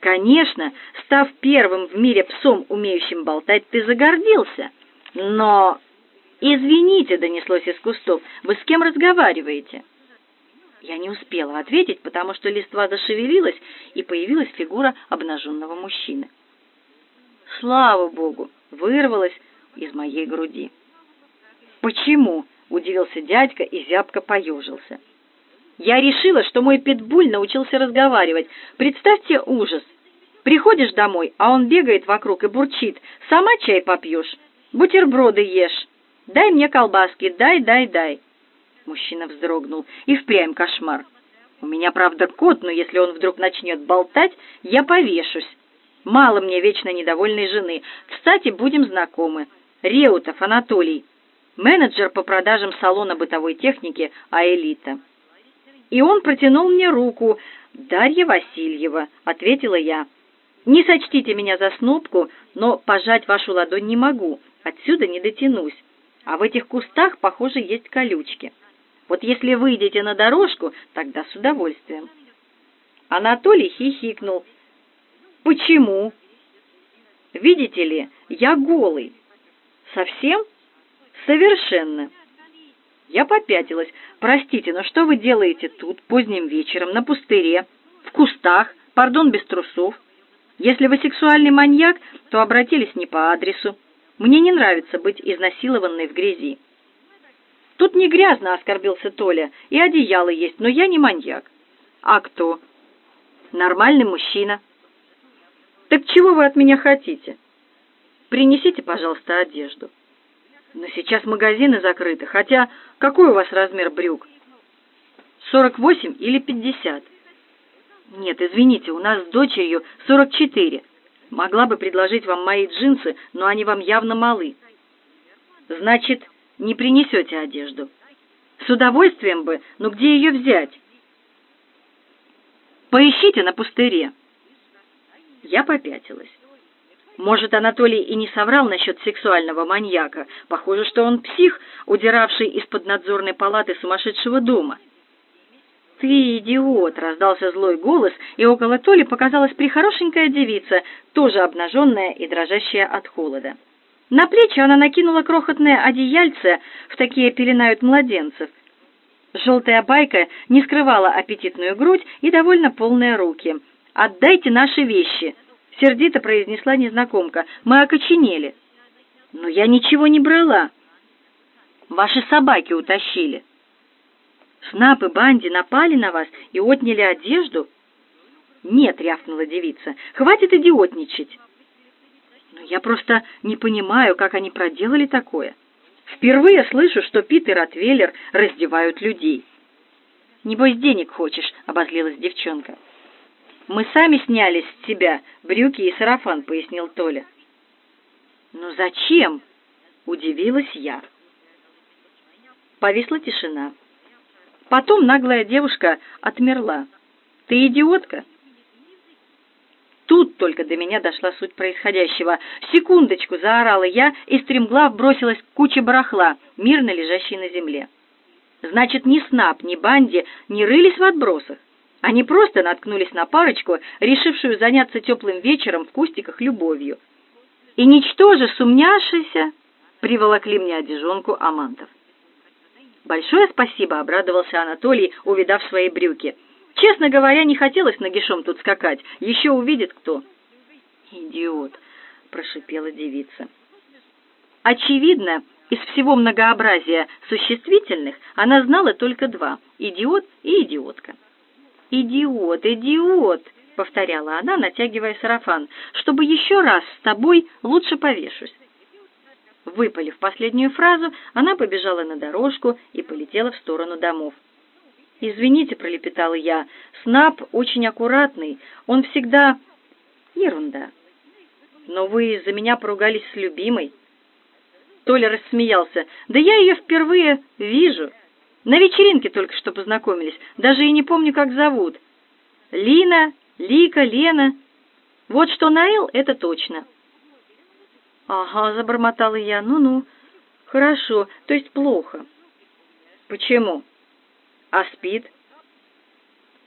Конечно, став первым в мире псом, умеющим болтать, ты загордился. Но... «Извините», — донеслось из кустов, — «вы с кем разговариваете?» Я не успела ответить, потому что листва зашевелилась, и появилась фигура обнаженного мужчины. Слава богу, вырвалась из моей груди. «Почему?» — удивился дядька и зябко поежился. «Я решила, что мой питбуль научился разговаривать. Представьте ужас. Приходишь домой, а он бегает вокруг и бурчит. Сама чай попьешь, бутерброды ешь. Дай мне колбаски, дай, дай, дай». Мужчина вздрогнул. И впрямь кошмар. У меня, правда, кот, но если он вдруг начнет болтать, я повешусь. Мало мне вечно недовольной жены. Кстати, будем знакомы. Реутов Анатолий, менеджер по продажам салона бытовой техники «Аэлита». И он протянул мне руку. «Дарья Васильева», — ответила я. «Не сочтите меня за снопку, но пожать вашу ладонь не могу. Отсюда не дотянусь. А в этих кустах, похоже, есть колючки». Вот если выйдете на дорожку, тогда с удовольствием. Анатолий хихикнул. Почему? Видите ли, я голый. Совсем? Совершенно. Я попятилась. Простите, но что вы делаете тут поздним вечером на пустыре, в кустах, пардон, без трусов? Если вы сексуальный маньяк, то обратились не по адресу. Мне не нравится быть изнасилованной в грязи. Тут не грязно, оскорбился Толя, и одеяло есть, но я не маньяк. А кто? Нормальный мужчина. Так чего вы от меня хотите? Принесите, пожалуйста, одежду. Но сейчас магазины закрыты, хотя какой у вас размер брюк? 48 или 50? Нет, извините, у нас с дочерью 44. Могла бы предложить вам мои джинсы, но они вам явно малы. Значит, не принесете одежду. С удовольствием бы, но где ее взять? Поищите на пустыре. Я попятилась. Может, Анатолий и не соврал насчет сексуального маньяка. Похоже, что он псих, удиравший из-под надзорной палаты сумасшедшего дома. «Ты идиот!» — раздался злой голос, и около Толи показалась прихорошенькая девица, тоже обнаженная и дрожащая от холода. На плечи она накинула крохотное одеяльце, в такие пеленают младенцев. Желтая байка не скрывала аппетитную грудь и довольно полные руки. «Отдайте наши вещи!» — сердито произнесла незнакомка. «Мы окоченели». «Но я ничего не брала». «Ваши собаки утащили». «Снап и Банди напали на вас и отняли одежду?» «Нет», — рявкнула девица, — «хватит идиотничать». Но я просто не понимаю, как они проделали такое. Впервые слышу, что Пит и Ротвейлер раздевают людей. «Небось, денег хочешь», — обозлилась девчонка. «Мы сами сняли с тебя брюки и сарафан», — пояснил Толя. «Ну зачем?» — удивилась я. Повисла тишина. Потом наглая девушка отмерла. «Ты идиотка?» Тут только до меня дошла суть происходящего. «Секундочку!» — заорала я и стремглав бросилась к куче барахла, мирно лежащей на земле. Значит, ни Снап, ни Банди не рылись в отбросах. Они просто наткнулись на парочку, решившую заняться теплым вечером в кустиках любовью. И, ничтоже сумняшися, приволокли мне одежонку Амантов. «Большое спасибо!» — обрадовался Анатолий, увидав свои брюки — Честно говоря, не хотелось нагишом тут скакать. Еще увидит кто. «Идиот!» — прошипела девица. Очевидно, из всего многообразия существительных она знала только два — идиот и идиотка. «Идиот, идиот!» — повторяла она, натягивая сарафан. «Чтобы еще раз с тобой лучше повешусь». Выпалив последнюю фразу, она побежала на дорожку и полетела в сторону домов. «Извините», — пролепетала я, — «Снап очень аккуратный, он всегда...» «Ерунда». Но вы из-за меня поругались с любимой. Толя рассмеялся. Да я ее впервые вижу. На вечеринке только что познакомились. Даже и не помню, как зовут. Лина, Лика, Лена. Вот что Наил, это точно. Ага, забормотала я. Ну-ну. Хорошо, то есть плохо. Почему? А спит?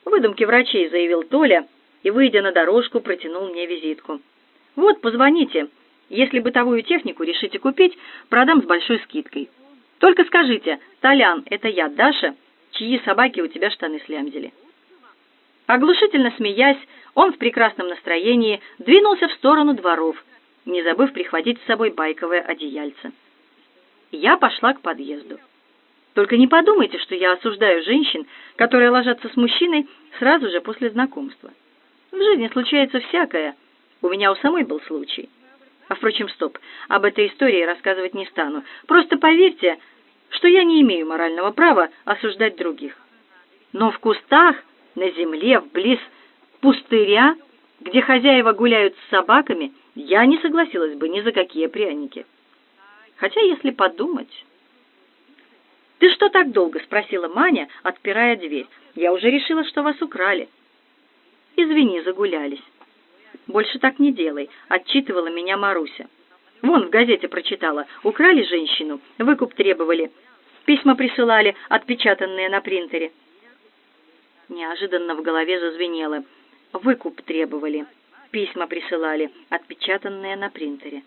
Выдумки врачей, заявил Толя и, выйдя на дорожку, протянул мне визитку. Вот, позвоните. Если бытовую технику решите купить, продам с большой скидкой. Только скажите, Толян, это я, Даша, чьи собаки у тебя штаны слямзили. Оглушительно смеясь, он в прекрасном настроении двинулся в сторону дворов, не забыв прихватить с собой байковое одеяльце. Я пошла к подъезду. Только не подумайте, что я осуждаю женщин, которые ложатся с мужчиной сразу же после знакомства. В жизни случается всякое. У меня у самой был случай. А впрочем, стоп. Об этой истории рассказывать не стану. Просто поверьте, что я не имею морального права осуждать других. Но в кустах, на земле, вблиз пустыря, где хозяева гуляют с собаками, я не согласилась бы ни за какие пряники. Хотя, если подумать... «Ты что так долго?» — спросила Маня, отпирая дверь. «Я уже решила, что вас украли». «Извини, загулялись». «Больше так не делай», — отчитывала меня Маруся. «Вон в газете прочитала. Украли женщину, выкуп требовали. Письма присылали, отпечатанные на принтере». Неожиданно в голове зазвенело. «Выкуп требовали, письма присылали, отпечатанные на принтере».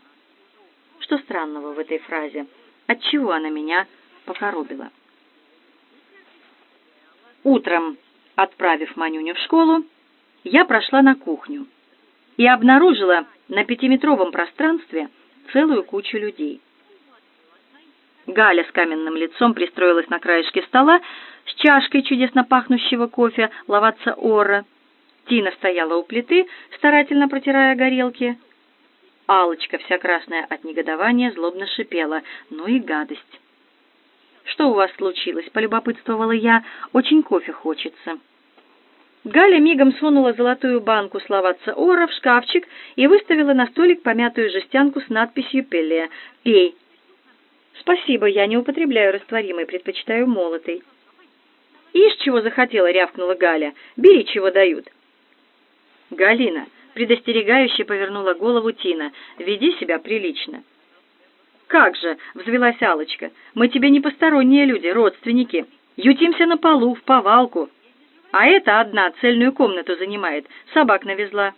Что странного в этой фразе? Отчего она меня покоробила? Утром, отправив Манюню в школу, я прошла на кухню и обнаружила на пятиметровом пространстве целую кучу людей. Галя с каменным лицом пристроилась на краешке стола с чашкой чудесно пахнущего кофе ловаться ора. Тина стояла у плиты, старательно протирая горелки. Алочка, вся красная от негодования, злобно шипела. «Ну и гадость!» «Что у вас случилось?» — полюбопытствовала я. «Очень кофе хочется». Галя мигом сунула золотую банку словаться ора в шкафчик и выставила на столик помятую жестянку с надписью «Пеле». «Пей». «Спасибо, я не употребляю растворимый, предпочитаю молотый». «Ишь, чего захотела!» — рявкнула Галя. «Бери, чего дают». «Галина!» — предостерегающе повернула голову Тина. «Веди себя прилично». «Как же!» — взвелась алочка «Мы тебе не посторонние люди, родственники. Ютимся на полу, в повалку». А эта одна цельную комнату занимает, собак навезла.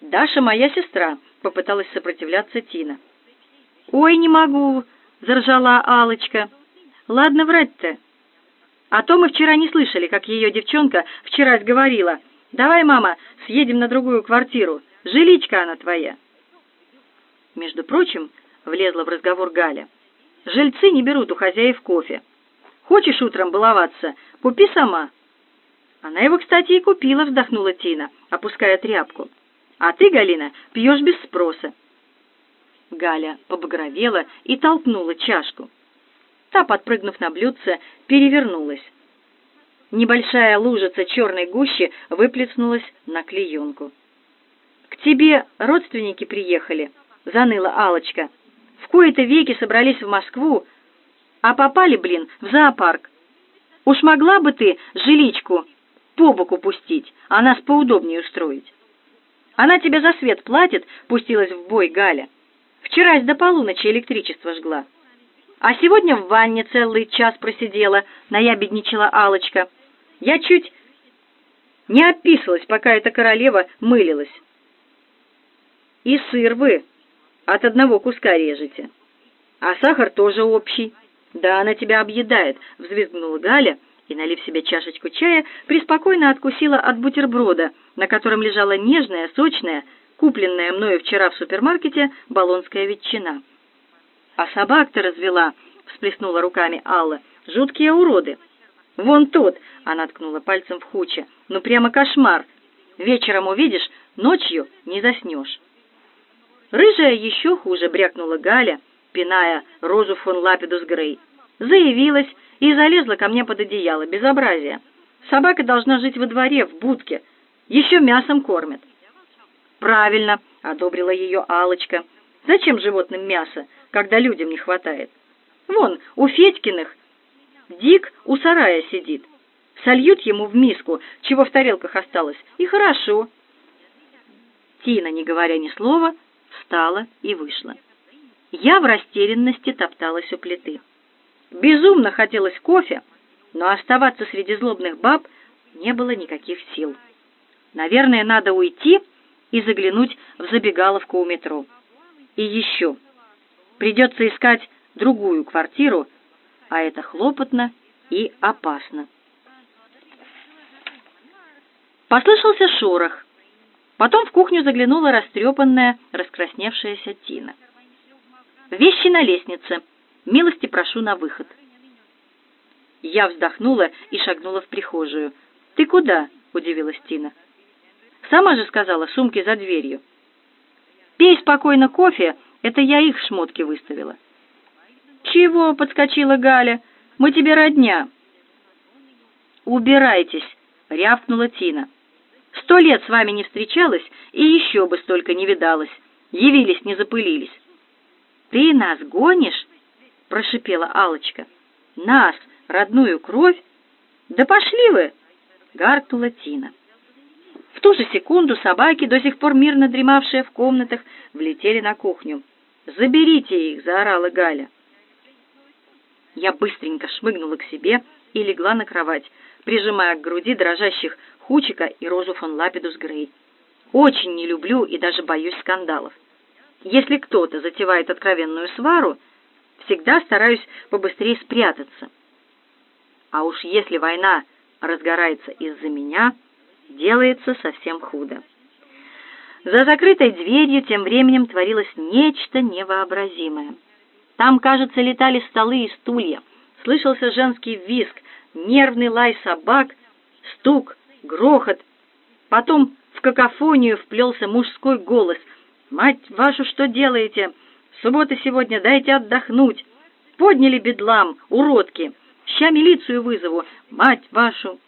Даша моя сестра, попыталась сопротивляться Тина. Ой, не могу, заржала Алочка. Ладно врать-то. А то мы вчера не слышали, как ее девчонка вчера говорила. Давай, мама, съедем на другую квартиру. Жиличка она твоя. Между прочим, влезла в разговор Галя. Жильцы не берут у хозяев кофе. Хочешь утром баловаться, купи сама. Она его, кстати, и купила, вздохнула Тина, опуская тряпку. А ты, Галина, пьешь без спроса. Галя побагровела и толкнула чашку. Та, подпрыгнув на блюдце, перевернулась. Небольшая лужица черной гущи выплеснулась на клеенку. «К тебе родственники приехали», — заныла алочка «В кои-то веки собрались в Москву, а попали, блин, в зоопарк. Уж могла бы ты жиличку по боку пустить, а нас поудобнее устроить. Она тебе за свет платит, пустилась в бой Галя. Вчера до полуночи электричество жгла. А сегодня в ванне целый час просидела, наябедничала алочка Я чуть не описалась, пока эта королева мылилась. И сыр вы от одного куска режете. А сахар тоже общий. Да она тебя объедает, взвизгнула Галя и, налив себе чашечку чая, преспокойно откусила от бутерброда, на котором лежала нежная, сочная, купленная мною вчера в супермаркете болонская ветчина. «А собак-то развела!» — всплеснула руками Алла. «Жуткие уроды!» «Вон тот!» — она ткнула пальцем в хуче. «Ну прямо кошмар! Вечером увидишь, ночью не заснешь!» Рыжая еще хуже брякнула Галя, пиная розу фон Лапидус Грей. Заявилась и залезла ко мне под одеяло. Безобразие. Собака должна жить во дворе, в будке. Еще мясом кормят. Правильно, одобрила ее Алочка. Зачем животным мясо, когда людям не хватает? Вон, у Федькиных Дик у сарая сидит. Сольют ему в миску, чего в тарелках осталось, и хорошо. Тина, не говоря ни слова, встала и вышла. Я в растерянности топталась у плиты. Безумно хотелось кофе, но оставаться среди злобных баб не было никаких сил. Наверное, надо уйти и заглянуть в забегаловку у метро. И еще. Придется искать другую квартиру, а это хлопотно и опасно. Послышался шорох. Потом в кухню заглянула растрепанная, раскрасневшаяся Тина. «Вещи на лестнице. Милости прошу на выход». Я вздохнула и шагнула в прихожую. «Ты куда?» — удивилась Тина. «Сама же сказала, сумки за дверью». «Пей спокойно кофе, это я их в шмотке выставила». «Чего?» — подскочила Галя. «Мы тебе родня». «Убирайтесь!» — рявкнула Тина. «Сто лет с вами не встречалась и еще бы столько не видалась. Явились, не запылились». «Ты нас гонишь?» — прошипела Алочка. «Нас, родную кровь? Да пошли вы!» — гаркнула Тина. В ту же секунду собаки, до сих пор мирно дремавшие в комнатах, влетели на кухню. «Заберите их!» — заорала Галя. Я быстренько шмыгнула к себе и легла на кровать, прижимая к груди дрожащих Хучика и Розу фон Лапидус Грей. Очень не люблю и даже боюсь скандалов. Если кто-то затевает откровенную свару, всегда стараюсь побыстрее спрятаться. А уж если война разгорается из-за меня, делается совсем худо. За закрытой дверью тем временем творилось нечто невообразимое. Там, кажется, летали столы и стулья. Слышался женский визг, нервный лай собак, стук, грохот. Потом в какофонию вплелся мужской голос. «Мать вашу, что делаете? Суббота сегодня, дайте отдохнуть. Подняли бедлам, уродки. Ща милицию вызову, мать вашу!»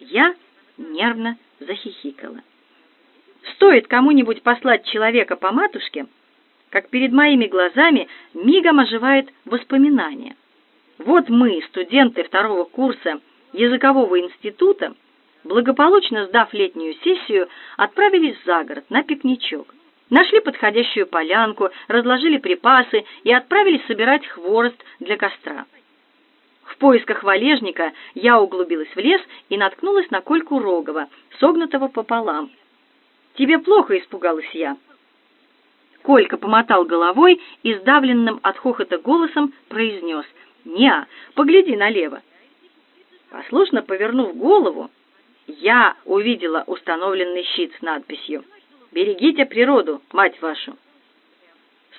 Я нервно захихикала. «Стоит кому-нибудь послать человека по матушке, как перед моими глазами мигом оживает воспоминание. Вот мы, студенты второго курса языкового института, благополучно сдав летнюю сессию, отправились за город на пикничок. Нашли подходящую полянку, разложили припасы и отправились собирать хворост для костра. В поисках валежника я углубилась в лес и наткнулась на Кольку Рогова, согнутого пополам. «Тебе плохо?» — испугалась я. Колька помотал головой и сдавленным от хохота голосом произнес «Неа, погляди налево». Послушно повернув голову, я увидела установленный щит с надписью «Берегите природу, мать вашу».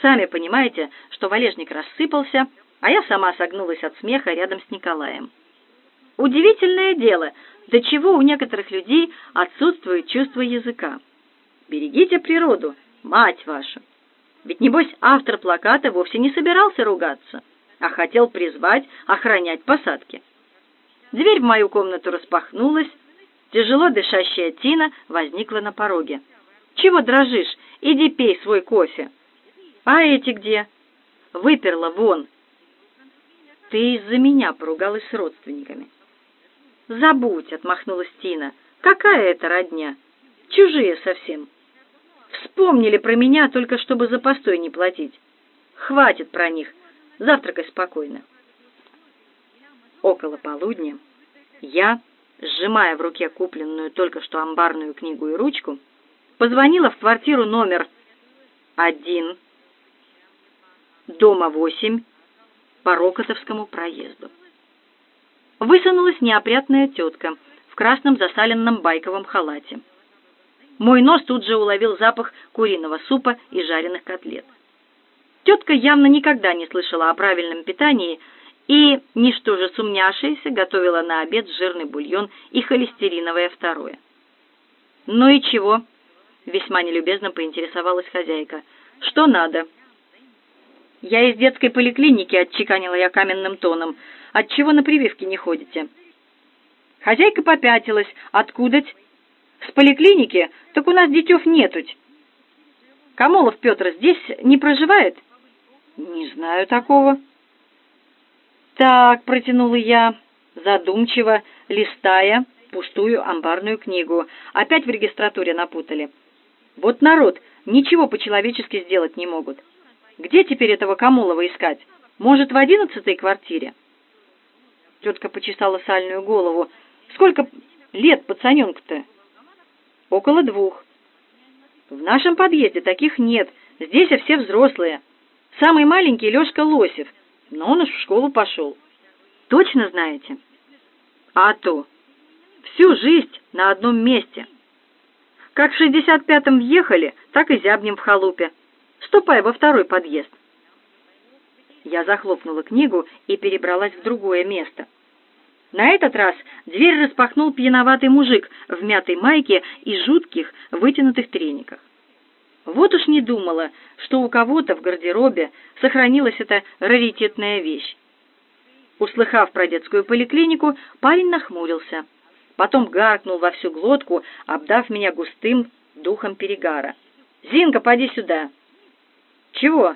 Сами понимаете, что валежник рассыпался, а я сама согнулась от смеха рядом с Николаем. Удивительное дело, до чего у некоторых людей отсутствует чувство языка. Берегите природу, мать вашу. Ведь, небось, автор плаката вовсе не собирался ругаться, а хотел призвать охранять посадки. Дверь в мою комнату распахнулась, тяжело дышащая Тина возникла на пороге. «Чего дрожишь? Иди пей свой кофе». «А эти где?» «Выперла вон». «Ты из-за меня поругалась с родственниками». «Забудь», — отмахнулась Тина. «Какая это родня? Чужие совсем». Вспомнили про меня только чтобы за постой не платить. Хватит про них. Завтракай спокойно. Около полудня я, сжимая в руке купленную только что амбарную книгу и ручку, позвонила в квартиру номер один, дома восемь, по Рокотовскому проезду. Высунулась неопрятная тетка в красном засаленном байковом халате. Мой нос тут же уловил запах куриного супа и жареных котлет. Тетка явно никогда не слышала о правильном питании и, ничто же сумняшаяся, готовила на обед жирный бульон и холестериновое второе. «Ну и чего?» — весьма нелюбезно поинтересовалась хозяйка. «Что надо?» «Я из детской поликлиники», — отчеканила я каменным тоном. «Отчего на прививки не ходите?» Хозяйка попятилась. «Откуда-ть?» С поликлиники? Так у нас детев нетуть. Камолов Петр здесь не проживает?» «Не знаю такого». «Так», — протянула я, задумчиво, листая пустую амбарную книгу. Опять в регистратуре напутали. «Вот народ, ничего по-человечески сделать не могут. Где теперь этого Камолова искать? Может, в одиннадцатой квартире?» Тетка почесала сальную голову. «Сколько лет пацаненку-то?» «Около двух». «В нашем подъезде таких нет. Здесь все взрослые. Самый маленький Лешка Лосев, но он уж в школу пошел. Точно знаете? А то. Всю жизнь на одном месте. Как в шестьдесят пятом въехали, так и зябнем в халупе. Ступай во второй подъезд. Я захлопнула книгу и перебралась в другое место. На этот раз дверь распахнул пьяноватый мужик в мятой майке и жутких вытянутых трениках. Вот уж не думала, что у кого-то в гардеробе сохранилась эта раритетная вещь. Услыхав про детскую поликлинику, парень нахмурился. Потом гаркнул во всю глотку, обдав меня густым духом перегара. «Зинка, поди сюда!» «Чего?»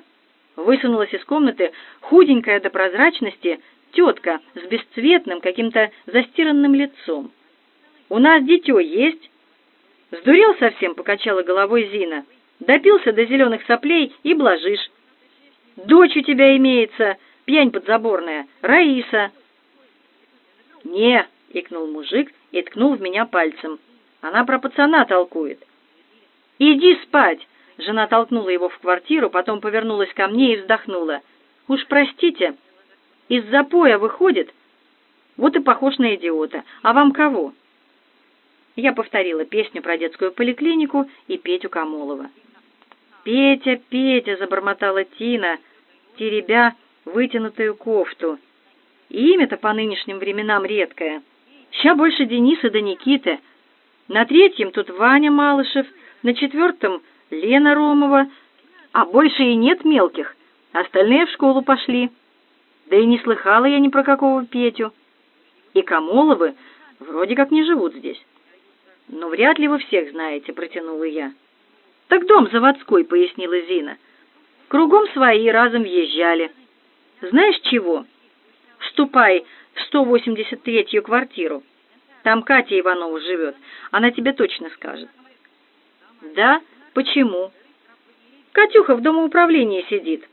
Высунулась из комнаты худенькая до прозрачности тетка с бесцветным каким-то застиранным лицом. «У нас дитё есть?» «Сдурел совсем?» — покачала головой Зина. Допился до зеленых соплей и блажишь. Дочь у тебя имеется, пьянь подзаборная, Раиса. Не, икнул мужик и ткнул в меня пальцем. Она про пацана толкует. Иди спать. Жена толкнула его в квартиру, потом повернулась ко мне и вздохнула. Уж простите, из запоя выходит. Вот и похож на идиота. А вам кого? Я повторила песню про детскую поликлинику и Петю Камолова. «Петя, Петя!» — забормотала Тина, теребя вытянутую кофту. Имя-то по нынешним временам редкое. Ща больше Дениса да Никиты. На третьем тут Ваня Малышев, на четвертом Лена Ромова, а больше и нет мелких. Остальные в школу пошли. Да и не слыхала я ни про какого Петю. И Камоловы вроде как не живут здесь. Но вряд ли вы всех знаете, протянула я. «Так дом заводской», — пояснила Зина. «Кругом свои разом въезжали. Знаешь чего? Ступай в 183-ю квартиру. Там Катя Иванова живет. Она тебе точно скажет». «Да? Почему?» «Катюха в домоуправлении сидит.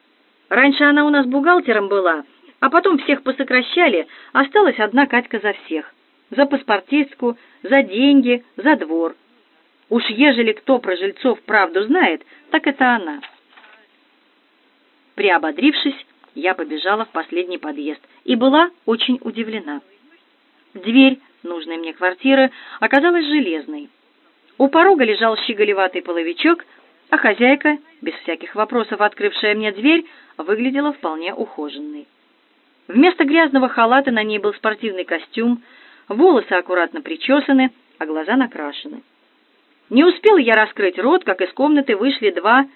Раньше она у нас бухгалтером была, а потом всех посокращали, осталась одна Катька за всех. За паспортистку, за деньги, за двор». Уж ежели кто про жильцов правду знает, так это она. Приободрившись, я побежала в последний подъезд и была очень удивлена. Дверь нужной мне квартиры оказалась железной. У порога лежал щеголеватый половичок, а хозяйка, без всяких вопросов открывшая мне дверь, выглядела вполне ухоженной. Вместо грязного халата на ней был спортивный костюм, волосы аккуратно причесаны, а глаза накрашены. Не успел я раскрыть рот, как из комнаты вышли два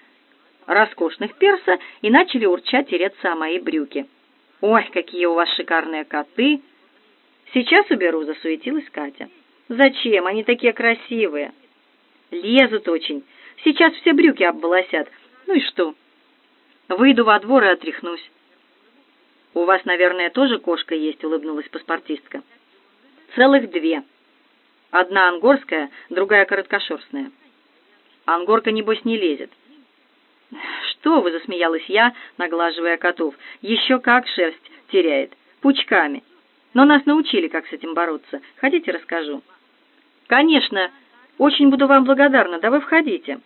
роскошных перса и начали урчать тереться о мои брюки. «Ой, какие у вас шикарные коты!» «Сейчас уберу», — засуетилась Катя. «Зачем? Они такие красивые!» «Лезут очень. Сейчас все брюки обволосят. Ну и что?» «Выйду во двор и отряхнусь». «У вас, наверное, тоже кошка есть», — улыбнулась паспортистка. «Целых две». Одна ангорская, другая короткошерстная. Ангорка, небось, не лезет. «Что вы?» — засмеялась я, наглаживая котов. «Еще как шерсть теряет. Пучками. Но нас научили, как с этим бороться. Хотите, расскажу?» «Конечно. Очень буду вам благодарна. Да вы входите».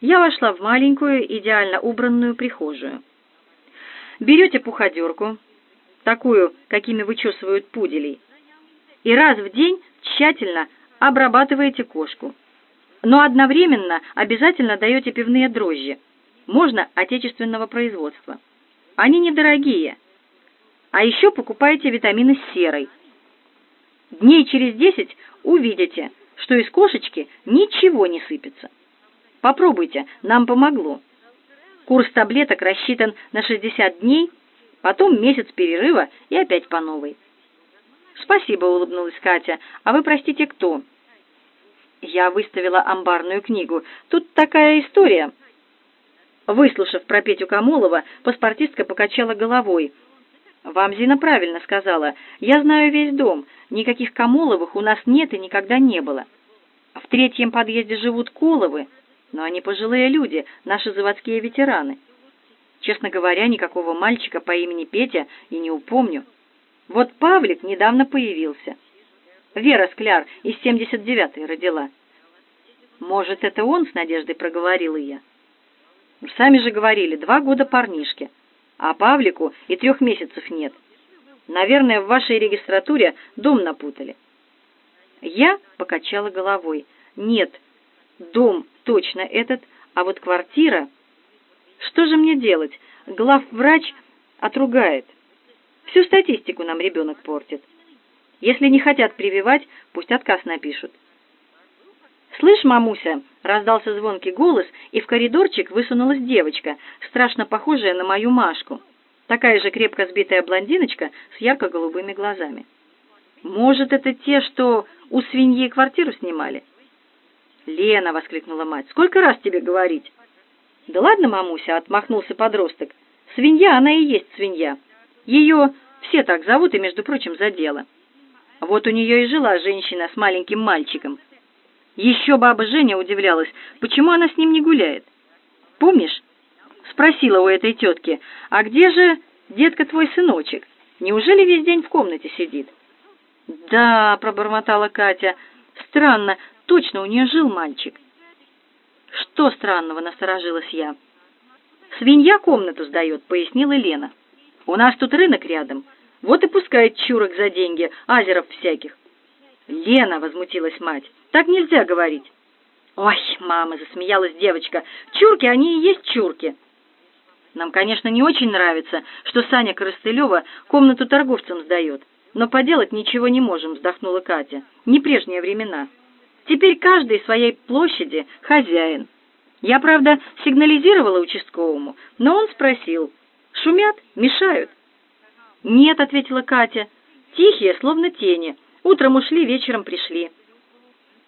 Я вошла в маленькую, идеально убранную прихожую. Берете пуходерку, такую, какими вычесывают пуделей, и раз в день тщательно обрабатываете кошку. Но одновременно обязательно даете пивные дрожжи. Можно отечественного производства. Они недорогие. А еще покупаете витамины с серой. Дней через 10 увидите, что из кошечки ничего не сыпется. Попробуйте, нам помогло. Курс таблеток рассчитан на 60 дней, потом месяц перерыва и опять по новой. «Спасибо», — улыбнулась Катя. «А вы, простите, кто?» Я выставила амбарную книгу. Тут такая история. Выслушав про Петю Камолова, паспортистка покачала головой. «Вам Зина правильно сказала. Я знаю весь дом. Никаких Камоловых у нас нет и никогда не было. В третьем подъезде живут Коловы, но они пожилые люди, наши заводские ветераны. Честно говоря, никакого мальчика по имени Петя и не упомню. Вот Павлик недавно появился. Вера Скляр из 79-й родила. Может, это он с надеждой проговорила я. Сами же говорили, два года парнишки, а Павлику и трех месяцев нет. Наверное, в вашей регистратуре дом напутали. Я покачала головой. Нет, дом точно этот, а вот квартира... Что же мне делать? Главврач отругает. Всю статистику нам ребенок портит. Если не хотят прививать, пусть отказ напишут. «Слышь, мамуся!» — раздался звонкий голос, и в коридорчик высунулась девочка, страшно похожая на мою Машку. Такая же крепко сбитая блондиночка с ярко-голубыми глазами. «Может, это те, что у свиньи квартиру снимали?» «Лена!» — воскликнула мать. «Сколько раз тебе говорить?» «Да ладно, мамуся!» — отмахнулся подросток. «Свинья, она и есть свинья. Ее все так зовут, и, между прочим, за дело. Вот у нее и жила женщина с маленьким мальчиком. Еще баба Женя удивлялась, почему она с ним не гуляет. Помнишь? Спросила у этой тетки, а где же, детка, твой сыночек? Неужели весь день в комнате сидит? Да, пробормотала Катя. Странно, точно у нее жил мальчик. Что странного, насторожилась я. Свинья комнату сдает, пояснила Лена. У нас тут рынок рядом. Вот и пускает чурок за деньги, азеров всяких. Лена, возмутилась мать, так нельзя говорить. Ой, мама, засмеялась девочка, чурки, они и есть чурки. Нам, конечно, не очень нравится, что Саня Коростылева комнату торговцам сдает, но поделать ничего не можем, вздохнула Катя. Не прежние времена. Теперь каждый своей площади хозяин. Я, правда, сигнализировала участковому, но он спросил, шумят, мешают. «Нет», — ответила Катя, — «тихие, словно тени, Утром ушли, вечером пришли.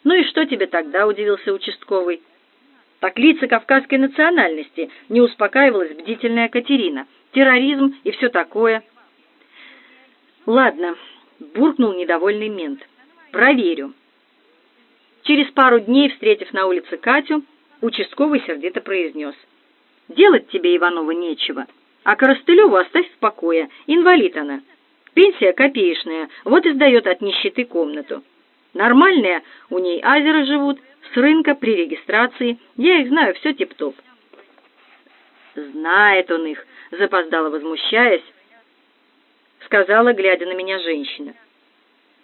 Ну и что тебе тогда, удивился участковый. Так лица кавказской национальности, не успокаивалась бдительная Катерина. Терроризм и все такое. Ладно, буркнул недовольный мент. Проверю. Через пару дней, встретив на улице Катю, участковый сердито произнес. «Делать тебе, Иванова, нечего, а Коростылеву оставь в покое, инвалид она. Пенсия копеечная, вот и сдает от нищеты комнату. Нормальные у ней азеры живут, с рынка при регистрации. Я их знаю, все тип-топ. Знает он их, запоздало возмущаясь, сказала, глядя на меня женщина.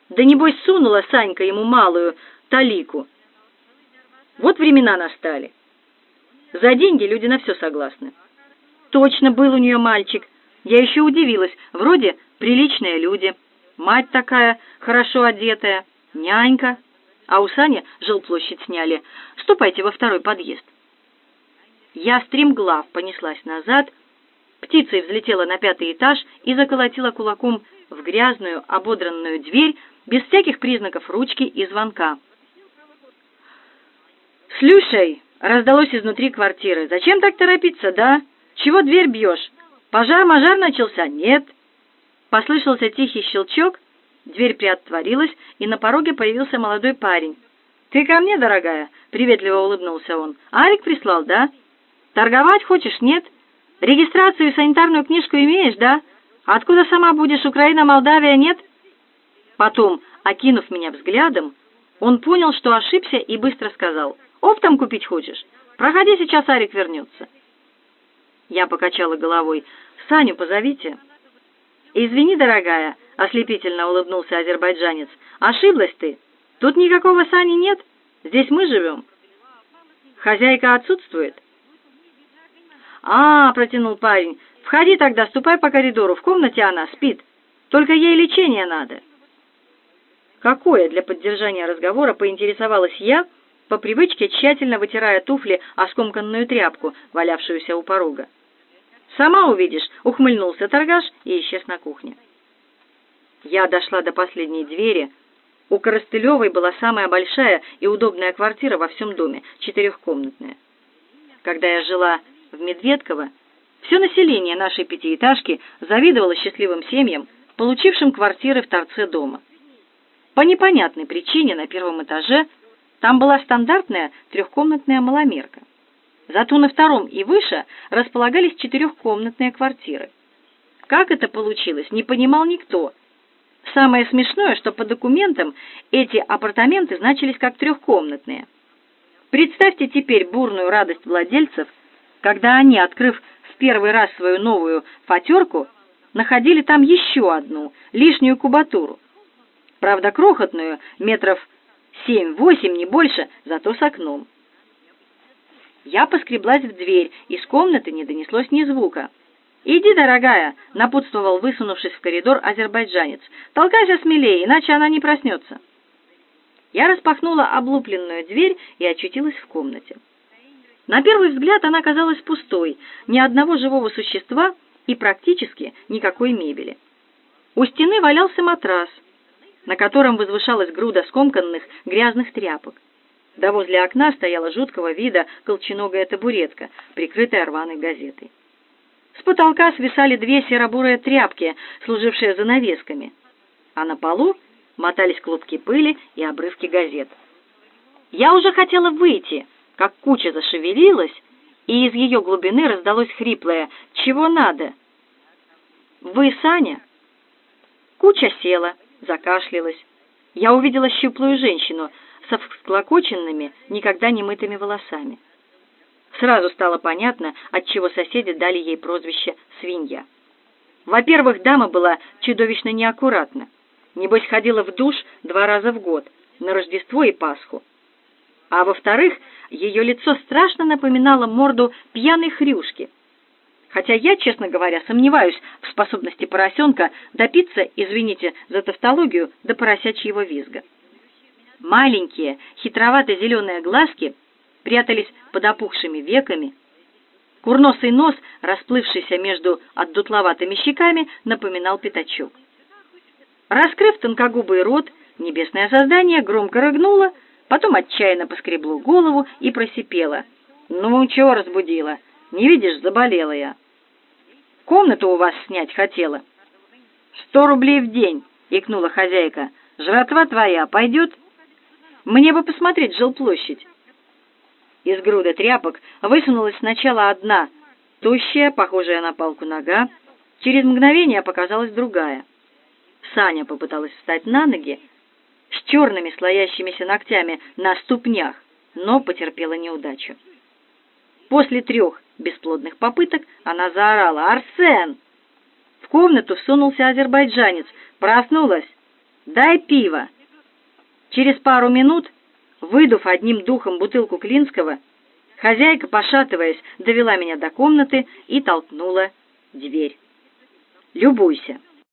Да небось сунула Санька ему малую талику. Вот времена настали. За деньги люди на все согласны. Точно был у нее мальчик. Я еще удивилась, вроде приличные люди, мать такая, хорошо одетая, нянька. А у Сани жилплощадь сняли. Ступайте во второй подъезд. Я стремглав понеслась назад, птицей взлетела на пятый этаж и заколотила кулаком в грязную, ободранную дверь без всяких признаков ручки и звонка. «Слушай!» — раздалось изнутри квартиры. «Зачем так торопиться, да? Чего дверь бьешь? Пожар-мажар начался? Нет. Послышался тихий щелчок, дверь приотворилась, и на пороге появился молодой парень. «Ты ко мне, дорогая?» — приветливо улыбнулся он. «Арик прислал, да? Торговать хочешь, нет? Регистрацию и санитарную книжку имеешь, да? Откуда сама будешь, Украина, Молдавия, нет?» Потом, окинув меня взглядом, он понял, что ошибся, и быстро сказал. «Оптом купить хочешь? Проходи, сейчас Арик вернется». Я покачала головой. «Саню позовите». «Извини, дорогая», — ослепительно улыбнулся азербайджанец. «Ошиблась ты. Тут никакого Сани нет. Здесь мы живем». «Хозяйка отсутствует?» «А, — протянул парень, — входи тогда, ступай по коридору, в комнате она спит. Только ей лечение надо». «Какое?» — для поддержания разговора поинтересовалась я, по привычке тщательно вытирая туфли о скомканную тряпку, валявшуюся у порога. «Сама увидишь», — ухмыльнулся торгаш и исчез на кухне. Я дошла до последней двери, У Коростылевой была самая большая и удобная квартира во всем доме, четырехкомнатная. Когда я жила в Медведково, все население нашей пятиэтажки завидовало счастливым семьям, получившим квартиры в торце дома. По непонятной причине на первом этаже там была стандартная трехкомнатная маломерка. Зато на втором и выше располагались четырехкомнатные квартиры. Как это получилось, не понимал никто. Самое смешное, что по документам эти апартаменты значились как трехкомнатные. Представьте теперь бурную радость владельцев, когда они, открыв в первый раз свою новую фатерку, находили там еще одну, лишнюю кубатуру. Правда, крохотную, метров семь-восемь, не больше, зато с окном. Я поскреблась в дверь, из комнаты не донеслось ни звука. «Иди, дорогая!» — напутствовал, высунувшись в коридор, азербайджанец. «Толкайся смелее, иначе она не проснется». Я распахнула облупленную дверь и очутилась в комнате. На первый взгляд она казалась пустой, ни одного живого существа и практически никакой мебели. У стены валялся матрас, на котором возвышалась груда скомканных грязных тряпок. Да возле окна стояла жуткого вида колченогая табуретка, прикрытая рваной газетой. С потолка свисали две серо-бурые тряпки, служившие занавесками, а на полу мотались клубки пыли и обрывки газет. Я уже хотела выйти, как куча зашевелилась, и из ее глубины раздалось хриплое «Чего надо?» «Вы Саня?» Куча села, закашлялась. Я увидела щуплую женщину со всклокоченными, никогда не мытыми волосами. Сразу стало понятно, отчего соседи дали ей прозвище «свинья». Во-первых, дама была чудовищно неаккуратна. Небось, ходила в душ два раза в год, на Рождество и Пасху. А во-вторых, ее лицо страшно напоминало морду пьяной хрюшки. Хотя я, честно говоря, сомневаюсь в способности поросенка допиться, извините за тавтологию, до поросячьего визга. Маленькие, хитровато-зеленые глазки прятались под опухшими веками. Курносый нос, расплывшийся между отдутловатыми щеками, напоминал пятачок. Раскрыв тонкогубый рот, небесное создание громко рыгнуло, потом отчаянно поскребло голову и просипело. «Ну, чего разбудила? Не видишь, заболела я». «Комнату у вас снять хотела». «Сто рублей в день», — икнула хозяйка. «Жратва твоя пойдет?» «Мне бы посмотреть жилплощадь». Из груды тряпок высунулась сначала одна, тощая, похожая на палку нога. Через мгновение показалась другая. Саня попыталась встать на ноги, с черными слоящимися ногтями на ступнях, но потерпела неудачу. После трех бесплодных попыток она заорала «Арсен!». В комнату всунулся азербайджанец. Проснулась. «Дай пиво!». Через пару минут, выдув одним духом бутылку Клинского, хозяйка, пошатываясь, довела меня до комнаты и толкнула дверь. «Любуйся!»